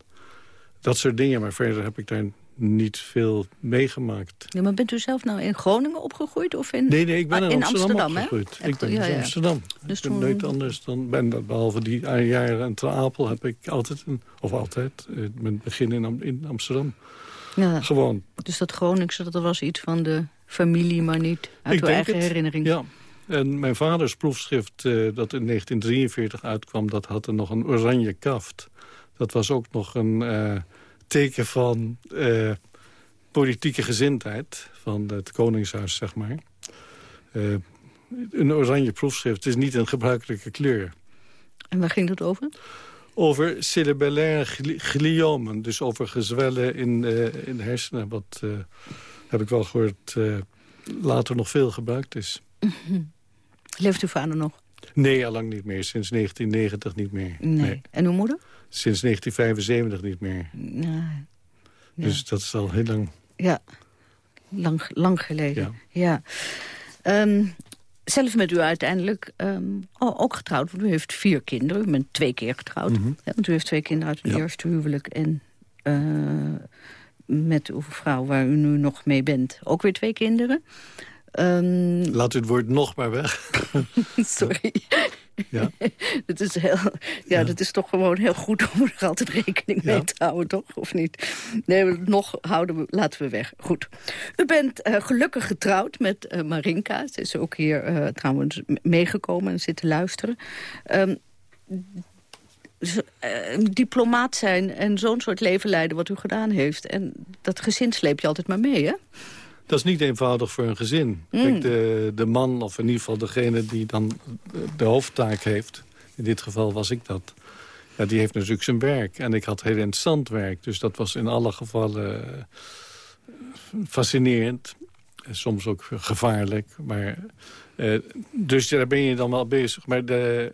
dat soort dingen. Maar verder heb ik daar niet veel meegemaakt. Ja, maar bent u zelf nou in Groningen opgegroeid? Of in, nee, nee, ik ben ah, in, Amsterdam, opgegroeid. Ik ben in Amsterdam. Dus ik ben toen... nooit anders dan... Ben, behalve die jaren en Apel heb ik altijd... Een, of altijd, eh, mijn begin in, in Amsterdam. Ja. Gewoon. Dus dat Groningse, dat was iets van de familie, maar niet uit ik uw eigen het, herinnering. Ja. En mijn vaders proefschrift, uh, dat in 1943 uitkwam... dat had er nog een oranje kaft. Dat was ook nog een... Uh, teken van uh, politieke gezindheid van het Koningshuis, zeg maar. Uh, een oranje proefschrift is niet een gebruikelijke kleur. En waar ging dat over? Over cerebellaire gliomen, dus over gezwellen in, uh, in de hersenen. Wat heb ik wel gehoord later nog veel gebruikt is. Leeft uw vader nog? Nee, al lang niet meer. Sinds 1990 niet meer. nee. En uw moeder? Sinds 1975 niet meer. Ja. Dus dat is al heel lang... Ja, lang, lang geleden. Ja. Ehm, zelf met u uiteindelijk um, ook getrouwd. Want u heeft vier kinderen. U bent twee keer getrouwd. Mm want u heeft twee kinderen uit een eerste huwelijk. En uh, met uw vrouw, waar u nu nog mee bent, ook weer twee kinderen. Um, Laat u het woord nog maar weg. Sorry. Ja. dat, is heel, ja, dat is toch gewoon heel goed om er altijd rekening mee te houden, toch? Of niet? Nee, nog houden we, laten we weg. Goed. U bent uh, gelukkig getrouwd met uh, Marinka. Ze is ook hier uh, trouwens meegekomen en zit te luisteren. Um, diplomaat zijn en zo'n soort leven leiden wat u gedaan heeft. En dat gezin sleep je altijd maar mee, hè? Dat is niet eenvoudig voor een gezin. Kijk, mm. de, de man, of in ieder geval degene die dan de hoofdtaak heeft... in dit geval was ik dat... Ja, die heeft natuurlijk zijn werk. En ik had heel interessant werk. Dus dat was in alle gevallen uh, fascinerend. En soms ook gevaarlijk. Maar, uh, dus daar ben je dan wel bezig. Maar de,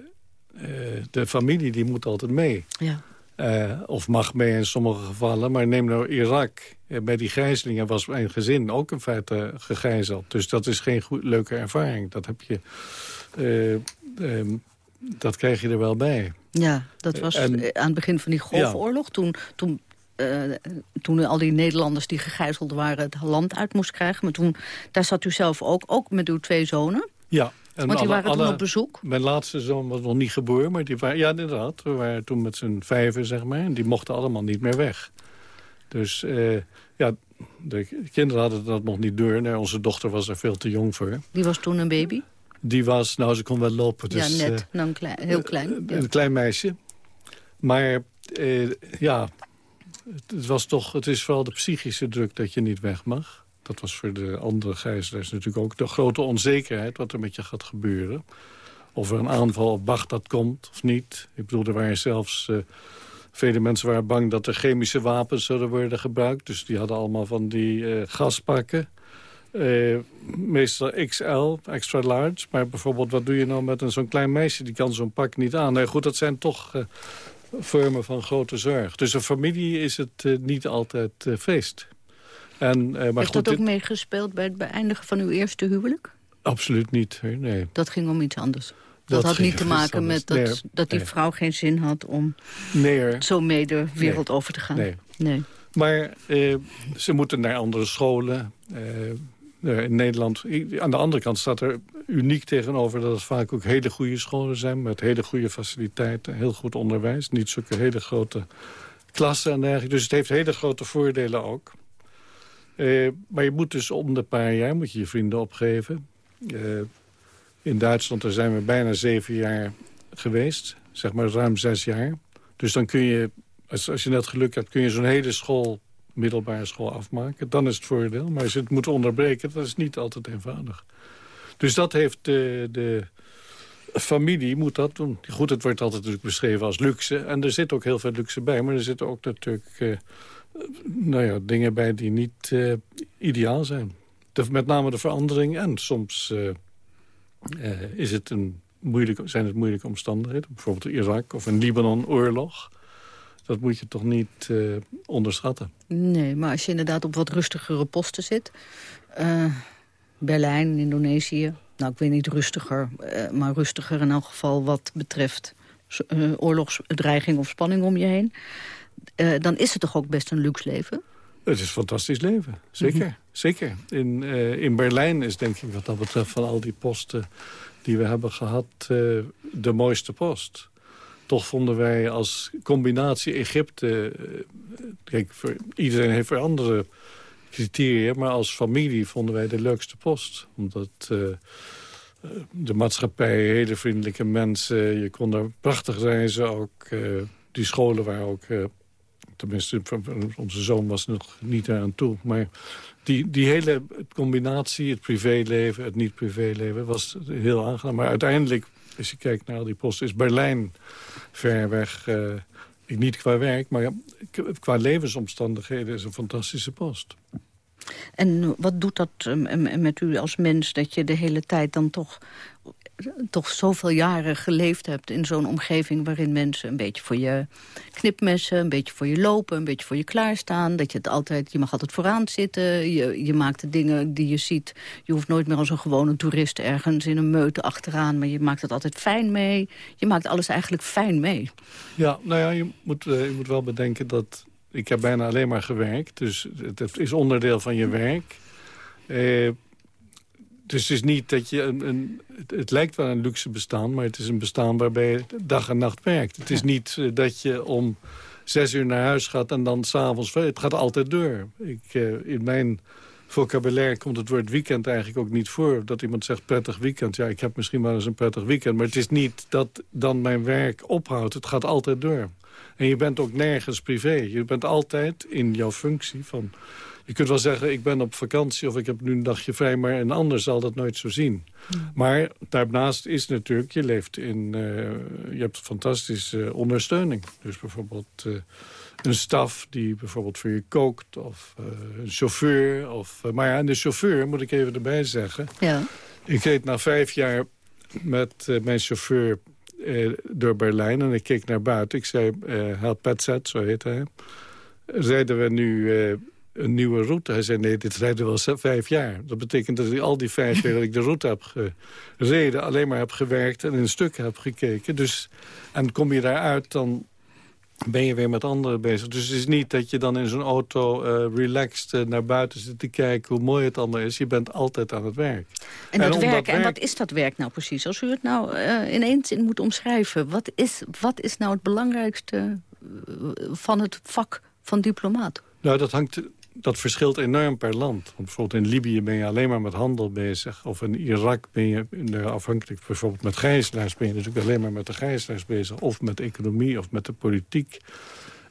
de familie die moet altijd mee. Ja. Uh, of mag mee in sommige gevallen. Maar neem nou Irak. bij die gijzelingen was mijn gezin ook in feite gegijzeld. Dus dat is geen goed, leuke ervaring. Dat heb je... Uh, dat krijg je er wel bij. Ja, dat was aan het begin van die Golfoorlog. Toen, toen uh, toen al die Nederlanders die gegijzeld waren het land uit moest krijgen. Maar toen, daar zat u zelf ook, ook met uw twee zonen. Ja. En Want die waren toen op bezoek? Mijn laatste zoon was nog niet geboren, maar die waren, ja inderdaad. We waren toen met z'n vijven, zeg maar. En die mochten allemaal niet meer weg. Dus uh, ja, de kinderen hadden dat nog niet door. Nee, onze dochter was er veel te jong voor. Die was toen een baby? Die was, nou ze kon wel lopen. Dus, ja, net. Uh, nou, een klein, heel klein. Ja. Een klein meisje. Maar ja, het, was toch, het is vooral de psychische druk dat je niet weg mag. Dat was voor de andere gijzelaars natuurlijk ook de grote onzekerheid... wat er met je gaat gebeuren. Of er een aanval op Bagdad komt of niet. Ik bedoel, er waren zelfs... Uh, vele mensen waren bang dat er chemische wapens zouden worden gebruikt. Dus die hadden allemaal van die uh, gaspakken. Uh, meestal XL, extra large. Maar bijvoorbeeld, wat doe je nou met zo'n klein meisje? Die kan zo'n pak niet aan. Nee, goed, dat zijn toch vormen van grote zorg. Dus een familie is het niet altijd feest. En, uh, maar Heeft goed, dat ook dit... meegespeeld bij het beëindigen van uw eerste huwelijk? Absoluut niet, nee. Dat ging om iets anders? Dat, dat had niet te maken met dat, nee, dat die nee. vrouw geen zin had om nee, zo mee de wereld over te gaan? Nee. Maar ze moeten naar andere scholen in Nederland. Aan de andere kant staat er uniek tegenover dat het vaak ook hele goede scholen zijn... met hele goede faciliteiten, heel goed onderwijs. Niet zulke hele grote klassen en dergelijke. Dus het heeft hele grote voordelen ook. Uh, maar je moet dus om de paar jaar moet je, je vrienden opgeven. Uh, in Duitsland daar zijn we bijna zeven jaar geweest. Zeg maar ruim zes jaar. Dus dan kun je, als, als je net geluk hebt... kun je zo'n hele school middelbare school afmaken. Dan is het voordeel. Maar als je het moet onderbreken, dat is niet altijd eenvoudig. Dus dat heeft de, de familie moet dat doen. Goed, het wordt altijd natuurlijk beschreven als luxe. En er zit ook heel veel luxe bij. Maar er zitten ook natuurlijk nou ja, dingen bij die niet uh, ideaal zijn. Met name de verandering. En soms uh, is het een moeilijk, zijn het moeilijke omstandigheden. Bijvoorbeeld Irak of een Libanon-oorlog dat moet je toch niet onderschatten. Nee, maar als je inderdaad op wat rustigere posten zit... Berlijn, Indonesië, nou ik weet niet rustiger... Maar rustiger in elk geval wat betreft oorlogsdreiging of spanning om je heen... dan is het toch ook best een luxe leven? Het is een fantastisch leven, zeker. Mm -hmm. zeker. In, in Berlijn is denk ik wat dat betreft van al die posten die we hebben gehad... de mooiste post toch vonden wij als combinatie Egypte... Eh, kijk, voor, iedereen heeft weer andere criteria... maar als familie vonden wij de leukste post. Omdat de maatschappij, hele vriendelijke mensen... je kon daar prachtig reizen ook. Uh, die scholen waren ook... tenminste, onze zoon was nog niet aan toe. Maar die, die hele combinatie, het privéleven, het niet-privéleven... was heel aangenaam. Maar uiteindelijk als je kijkt naar al die posten, is Berlijn ver weg. Niet qua werk, maar qua levensomstandigheden is een fantastische post. En wat doet dat ehm, met u als mens, dat je de hele tijd dan toch toch zoveel jaren geleefd hebt in zo'n omgeving... waarin mensen een beetje voor je knipmessen, een beetje voor je lopen... een beetje voor je klaarstaan. Dat je, het altijd, je mag altijd vooraan zitten. Je, je maakt de dingen die je ziet. Je hoeft nooit meer als een gewone toerist ergens in een meute achteraan... maar je maakt het altijd fijn mee. Je maakt alles eigenlijk fijn mee. Ja, nou ja, je moet, uh, je moet wel bedenken dat... Ik heb bijna alleen maar gewerkt, dus het is onderdeel van je werk... Uh, dus het is niet dat je een, een het, lijkt wel een luxe bestaan, maar het is een bestaan waarbij je dag en nacht werkt. Het is niet uh, dat je om zes uur naar huis gaat en dan s'avonds... Het gaat altijd door. Ik, uh, in mijn vocabulaire komt het woord weekend eigenlijk ook niet voor. Dat iemand zegt prettig weekend. Ja, ik heb misschien wel eens een prettig weekend. Maar het is niet dat dan mijn werk ophoudt. Het gaat altijd door. En je bent ook nergens privé. Je bent altijd in jouw functie van je kunt wel zeggen, ik ben op vakantie of ik heb nu een dagje vrij... maar een ander zal dat nooit zo zien. Hmm. Maar daarnaast is natuurlijk, je leeft in... Uh, je hebt fantastische ondersteuning. Dus bijvoorbeeld uh, een staf die bijvoorbeeld voor je kookt... of uh, een chauffeur. Of, maar ja, en de chauffeur, moet ik even erbij zeggen... Ja. Ik reed na vijf jaar met mijn chauffeur door Berlijn en ik keek naar buiten. Ik zei, uh, Petzet, zo heet hij. Rijden we nu een nieuwe route? Hij zei, nee, dit rijden we al vijf jaar. Dat betekent dat ik al die vijf jaar dat ik de route heb gereden... alleen maar heb gewerkt en in een stuk heb gekeken. Dus, en kom je daaruit, dan ben je weer met anderen bezig. Dus het is niet dat je dan in zo'n auto uh, relaxed uh, naar buiten zit te kijken... hoe mooi het allemaal is. Je bent altijd aan het werk. En, dat werk, dat en wat is dat werk nou precies? Als u het nou uh, in één zin moet omschrijven... Wat is, wat is nou het belangrijkste van het vak van diplomaat? Nou, dat hangt dat verschilt enorm per land. Want bijvoorbeeld in Libië ben je alleen maar met handel bezig. Of in Irak ben je afhankelijk bijvoorbeeld met gijzelaars... ben je natuurlijk alleen maar met de gijzelaars bezig. Of met economie of met de politiek.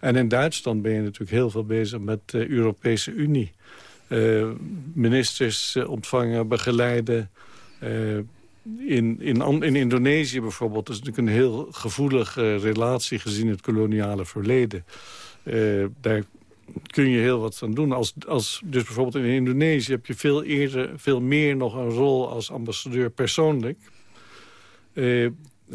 En in Duitsland ben je natuurlijk heel veel bezig met de Europese Unie. Uh, ministers uh, ontvangen, begeleiden. Uh, in, in, in Indonesië bijvoorbeeld is natuurlijk een heel gevoelige relatie gezien het koloniale verleden. daar kun je heel wat aan doen. Als, als, dus bijvoorbeeld in Indonesië heb je veel, eerder, veel meer nog een rol als ambassadeur persoonlijk... Eh,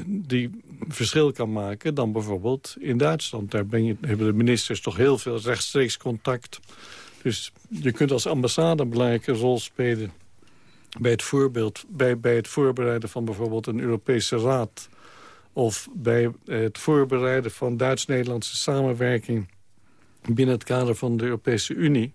die verschil kan maken dan bijvoorbeeld in Duitsland. Daar hebben de ministers toch heel veel rechtstreeks contact. Dus je kunt als ambassade een belangrijke rol spelen... bij het, voorbeeld, bij, bij het voorbereiden van bijvoorbeeld een Europese raad... of bij het voorbereiden van Duits-Nederlandse samenwerking binnen het kader van de Europese Unie.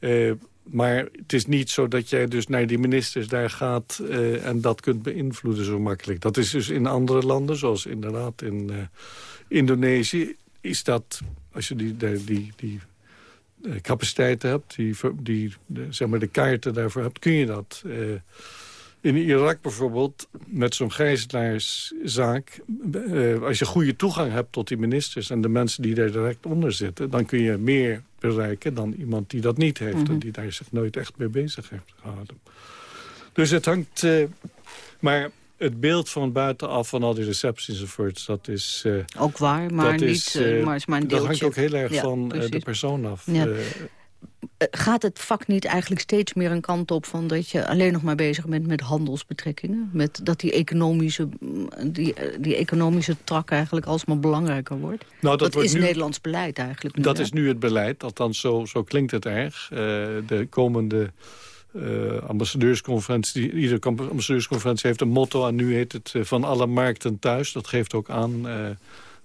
Uh, maar het is niet zo dat jij dus naar die ministers daar gaat... Uh, en dat kunt beïnvloeden zo makkelijk. Dat is dus in andere landen, zoals inderdaad in uh, Indonesië... is dat, als je die, die, die, die capaciteiten hebt, die, die zeg maar de kaarten daarvoor hebt... kun je dat... In Irak bijvoorbeeld, met zo'n gijzelaarszaak... Uh, als je goede toegang hebt tot die ministers... en de mensen die daar direct onder zitten... dan kun je meer bereiken dan iemand die dat niet heeft... en mhm. die daar zich nooit echt mee bezig heeft gehouden. Dus het hangt... Uh, maar het beeld van buitenaf van al die recepties enzovoorts, dat is... Uh, ook waar, maar niet is, maar is maar een deeltje. Dat hangt ook heel erg van de persoon af. Ja. Eh, gaat het vak niet eigenlijk steeds meer een kant op... van dat je alleen nog maar bezig bent met handelsbetrekkingen? Met dat die economische, mm, die, eh, die economische trak eigenlijk alsmaar belangrijker wordt? Nou, dat, is Nederlands beleid eigenlijk nu, Dat is nu het beleid, althans zo, zo klinkt het erg. Uh, de komende... Uh, ambassadeursconferentie. Iedere ambassadeursconferentie heeft een motto en nu heet het van alle markten thuis. Dat geeft ook aan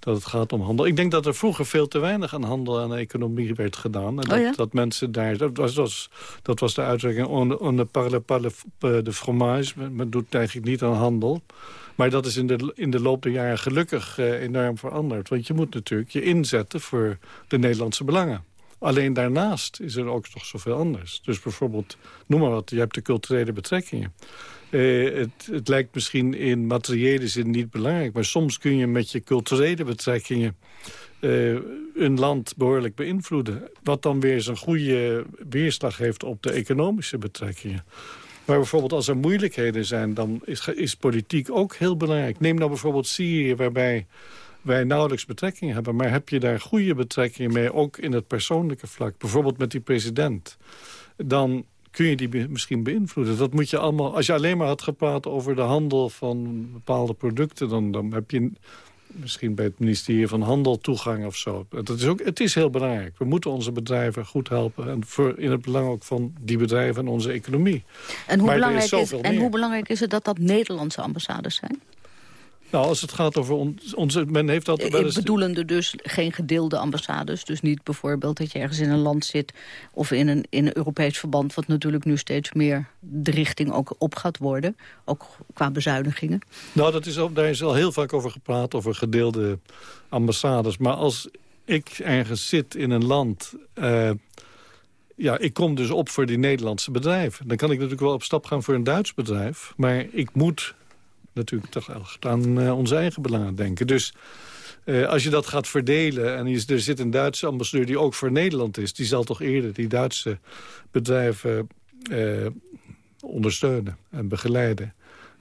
dat het gaat om handel. Ik denk dat er vroeger veel te weinig aan handel en economie werd gedaan. En oh dat, dat, mensen daar... Dat was, dat was de uitdrukking on, on ne parle pas de fromage. Men doet eigenlijk niet aan handel. Maar dat is in de, in de loop der jaren gelukkig uh, enorm veranderd. Want je moet natuurlijk je inzetten voor de Nederlandse belangen. Alleen daarnaast is er ook nog zoveel anders. Dus bijvoorbeeld, noem maar wat, je hebt de culturele betrekkingen. Uh, het, het, lijkt misschien in materiële zin niet belangrijk... maar soms kun je met je culturele betrekkingen... Uh, een land behoorlijk beïnvloeden. Wat dan weer zijn goede weerslag heeft op de economische betrekkingen. Maar bijvoorbeeld als er moeilijkheden zijn, dan is, is politiek ook heel belangrijk. Neem nou bijvoorbeeld Syrië, waarbij wij nauwelijks betrekkingen hebben. Maar heb je daar goede betrekkingen mee, ook in het persoonlijke vlak? Bijvoorbeeld met die president. Dan kun je die misschien beïnvloeden. Dat moet je allemaal, als je alleen maar had gepraat over de handel van bepaalde producten... dan, dan heb je misschien bij het ministerie van Handel toegang of zo. Dat is ook, het is heel belangrijk. We moeten onze bedrijven goed helpen. En voor, in het belang ook van die bedrijven en onze economie. En hoe, belangrijk is, en hoe belangrijk is het dat dat Nederlandse ambassades zijn? Nou, als het gaat over onze... Men heeft dat wel eens... Bedoelende dus geen gedeelde ambassades. Dus niet bijvoorbeeld dat je ergens in een land zit... of in een, in een Europees verband... wat natuurlijk nu steeds meer de richting ook op gaat worden. Ook qua bezuinigingen. Nou, dat is, daar is al heel vaak over gepraat, over gedeelde ambassades. Maar als ik ergens zit in een land... Uh, ja, ik kom dus op voor die Nederlandse bedrijven. Dan kan ik natuurlijk wel op stap gaan voor een Duits bedrijf. Maar ik moet natuurlijk toch echt aan uh, onze eigen belangen denken. Dus uh, als je dat gaat verdelen en er zit een Duitse ambassadeur die ook voor Nederland is... die zal toch eerder die Duitse bedrijven uh, ondersteunen en begeleiden.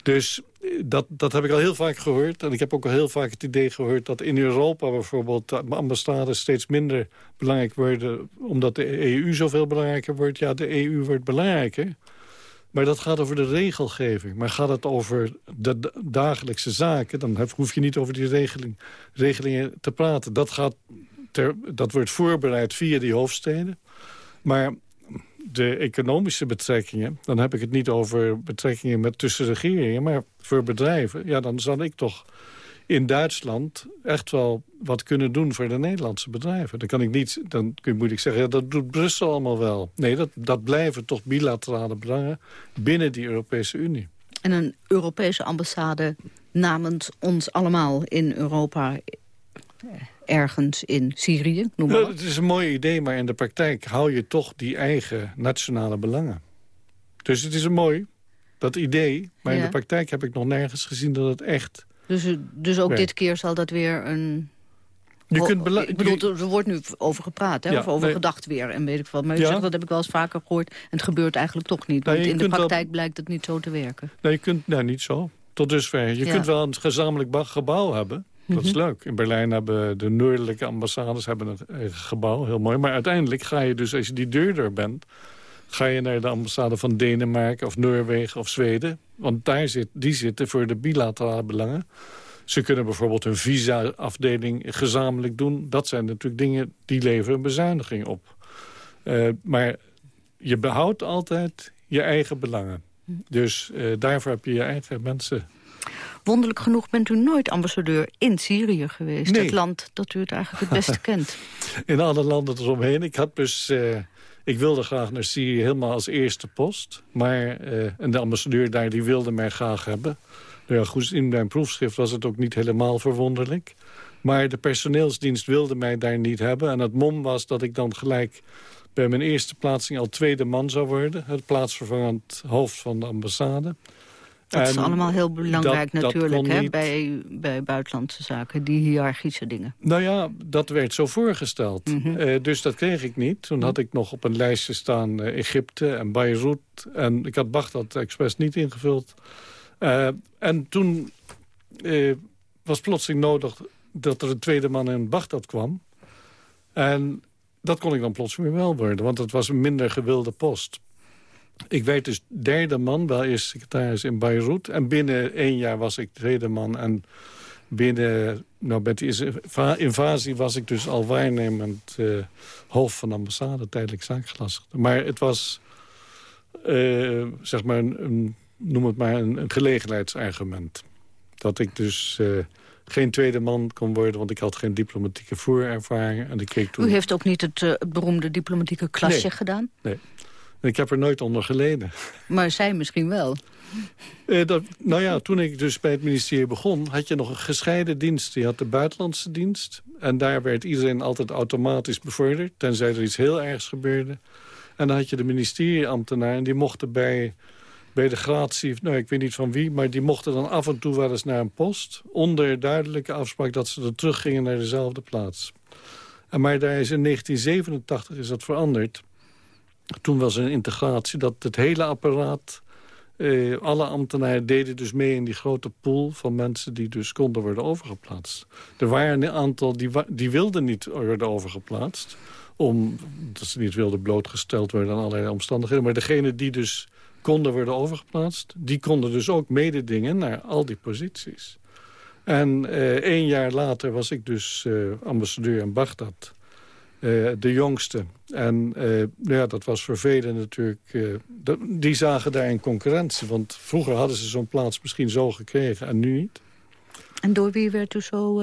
Dus dat, dat heb ik al heel vaak gehoord. En ik heb ook al heel vaak het idee gehoord dat in Europa bijvoorbeeld... ambassades steeds minder belangrijk worden... omdat de EU zoveel belangrijker wordt. Ja, de EU wordt belangrijker. Maar dat gaat over de regelgeving. Maar gaat het over de dagelijkse zaken... dan hoef je niet over die regeling, regelingen te praten. Dat, gaat ter, dat wordt voorbereid via die hoofdsteden. Maar de economische betrekkingen... dan heb ik het niet over betrekkingen met tussen regeringen... maar voor bedrijven, ja, dan zal ik toch in Duitsland echt wel wat kunnen doen voor de Nederlandse bedrijven. Dan kan ik niet, dan moet ik zeggen, ja, dat doet Brussel allemaal wel. Nee, dat, dat blijven toch bilaterale belangen binnen die Europese Unie. En een Europese ambassade namens ons allemaal in Europa eh, ergens in Syrië, noem maar. het is een mooi idee, maar in de praktijk hou je toch die eigen nationale belangen. Dus het is een mooi, dat idee, maar in de praktijk heb ik nog nergens gezien dat het echt dus, dus ook dit keer zal dat weer een... Je kunt ik bedoel, er wordt nu over gepraat, hè? of over gedacht weer en weet ik wat. Maar zegt, dat heb ik wel eens vaker gehoord. En het gebeurt eigenlijk toch niet. Want in de praktijk blijkt het niet zo te werken. Nee, je kunt, nou, niet zo. Tot dusver. Je kunt wel een gezamenlijk gebouw hebben. Dat is mhm. leuk. In Berlijn hebben de noordelijke ambassades hebben een gebouw. Heel mooi. Maar uiteindelijk ga je dus, als je die deurder bent... ga je naar de ambassade van Denemarken of Noorwegen of Zweden. Want daar zit, die zitten voor de bilaterale belangen. Ze kunnen bijvoorbeeld een visa-afdeling gezamenlijk doen. Dat zijn natuurlijk dingen die leveren een bezuiniging op. Uh, maar je behoudt altijd je eigen belangen. Dus uh, daarvoor heb je je eigen mensen Wonderlijk genoeg bent u nooit ambassadeur in Syrië geweest. Het land dat u het eigenlijk het beste kent. In alle landen eromheen. Ik had dus... Uh, ik wilde graag naar Syrië helemaal als eerste post. Maar uh, en de ambassadeur daar die wilde mij graag hebben. Nou goed, in mijn proefschrift was het ook niet helemaal verwonderlijk. Maar de personeelsdienst wilde mij daar niet hebben. En het mom was dat ik dan gelijk bij mijn eerste plaatsing al tweede man zou worden. Het plaatsvervangend hoofd van de ambassade. Dat is allemaal heel belangrijk natuurlijk hè, bij, bij buitenlandse zaken, die hiërarchische dingen. Nou ja, dat werd zo voorgesteld. Mhm. Eh, dus dat kreeg ik niet. Toen had ik nog op een lijstje staan uh, Egypte en Beirut. En ik had Bagdad expres niet ingevuld. Uh, en toen was plotseling nodig dat er een tweede man in Bagdad kwam. En dat kon ik dan plotseling wel worden, want het was een minder gewilde post. Ik werd dus derde man, wel eerst secretaris in Beirut. En binnen één jaar was ik tweede man. En binnen, nou, met die invasie was ik dus al waarnemend uh, hoofd van de ambassade, tijdelijk zaakgelastigde. Maar het was, uh, zeg maar, een, noem het maar, een, een, gelegenheidsargument. Dat ik dus uh, geen tweede man kon worden, want ik had geen diplomatieke voorervaring. En ik kreeg toen... U heeft ook niet het, het beroemde diplomatieke klasje gedaan? Nee. Ik heb er nooit onder geleden. Maar zij misschien wel. Eh, dat, nou ja, toen ik dus bij het ministerie begon... had je nog een gescheiden dienst. Je had de buitenlandse dienst. En daar werd iedereen altijd automatisch bevorderd. Tenzij er iets heel ergs gebeurde. En dan had je de ministerieambtenaren. En die mochten bij, bij de gratie... Nou, ik weet niet van wie... maar die mochten dan af en toe wel eens naar een post. Onder duidelijke afspraak dat ze er teruggingen naar dezelfde plaats. En maar daar is in 1987 is dat veranderd toen was een integratie dat het hele apparaat... Eh, alle ambtenaren deden dus mee in die grote pool van mensen die dus konden worden overgeplaatst. Er waren een aantal die, die wilden niet worden overgeplaatst. Omdat ze niet wilden blootgesteld worden aan allerlei omstandigheden. Maar degene die dus konden worden overgeplaatst... die konden dus ook mededingen naar al die posities. En eh, één jaar later was ik dus eh, ambassadeur in Bagdad. Eh, de jongste. En uh, ja, dat was voor velen natuurlijk... Uh, die zagen daar een concurrentie. Want vroeger hadden ze zo'n plaats misschien zo gekregen en nu niet. En door wie werd u zo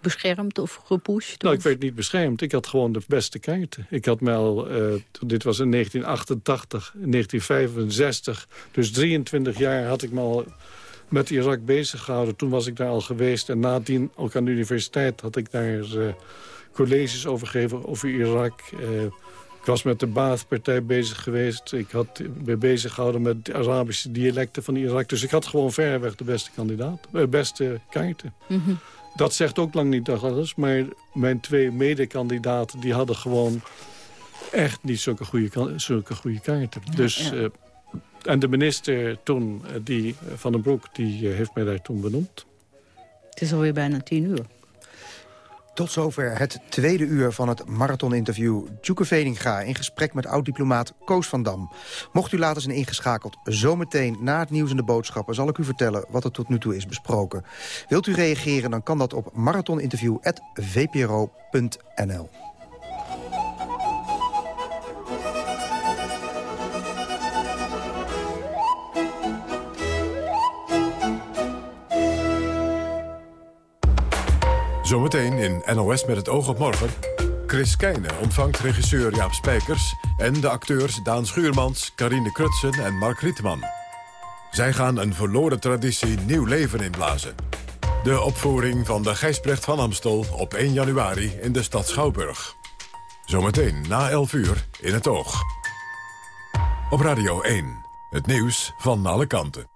beschermd of gepusht? Nou, ik werd niet beschermd. Ik had gewoon de beste kaarten. Ik had mij al... dit was in 1988, 1965. Dus 23 jaar had ik me al met Irak bezig gehouden. Toen was ik daar al geweest. En nadien, ook aan de universiteit, had ik daar colleges overgeven over Irak. Uh, ik was met de Baath-partij bezig geweest. Ik had me bezig gehouden met de Arabische dialecten van Irak. Dus ik had gewoon verreweg de beste kandidaat, de eh, beste kaarten. Mhm. Dat zegt ook lang niet alles, maar mijn twee medekandidaten... die hadden gewoon echt niet zulke goede, zulke goede kaarten. dus, uh, en de minister toen, die, Van den Broek, die heeft mij daar toen benoemd. Het is alweer bijna tien uur. Tot zover het tweede uur van het marathoninterview. Djoeke Veninga in gesprek met oud-diplomaat Koos van Dam. Mocht u later zijn ingeschakeld, zometeen na het nieuws en de boodschappen... zal ik u vertellen wat er tot nu toe is besproken. Wilt u reageren, dan kan dat op marathoninterview.vpro.nl. Zometeen in NOS met het oog op morgen. Chris Keijne ontvangt regisseur Jaap Spijkers... en de acteurs Daan Schuurmans, Carine Krutsen en Mark Rietman. Zij gaan een verloren traditie nieuw leven inblazen. De opvoering van de Gijsbrecht van Amstel op 1 januari in de stad Schouwburg. Zometeen na 11 uur in het oog. Op Radio 1, het nieuws van alle kanten.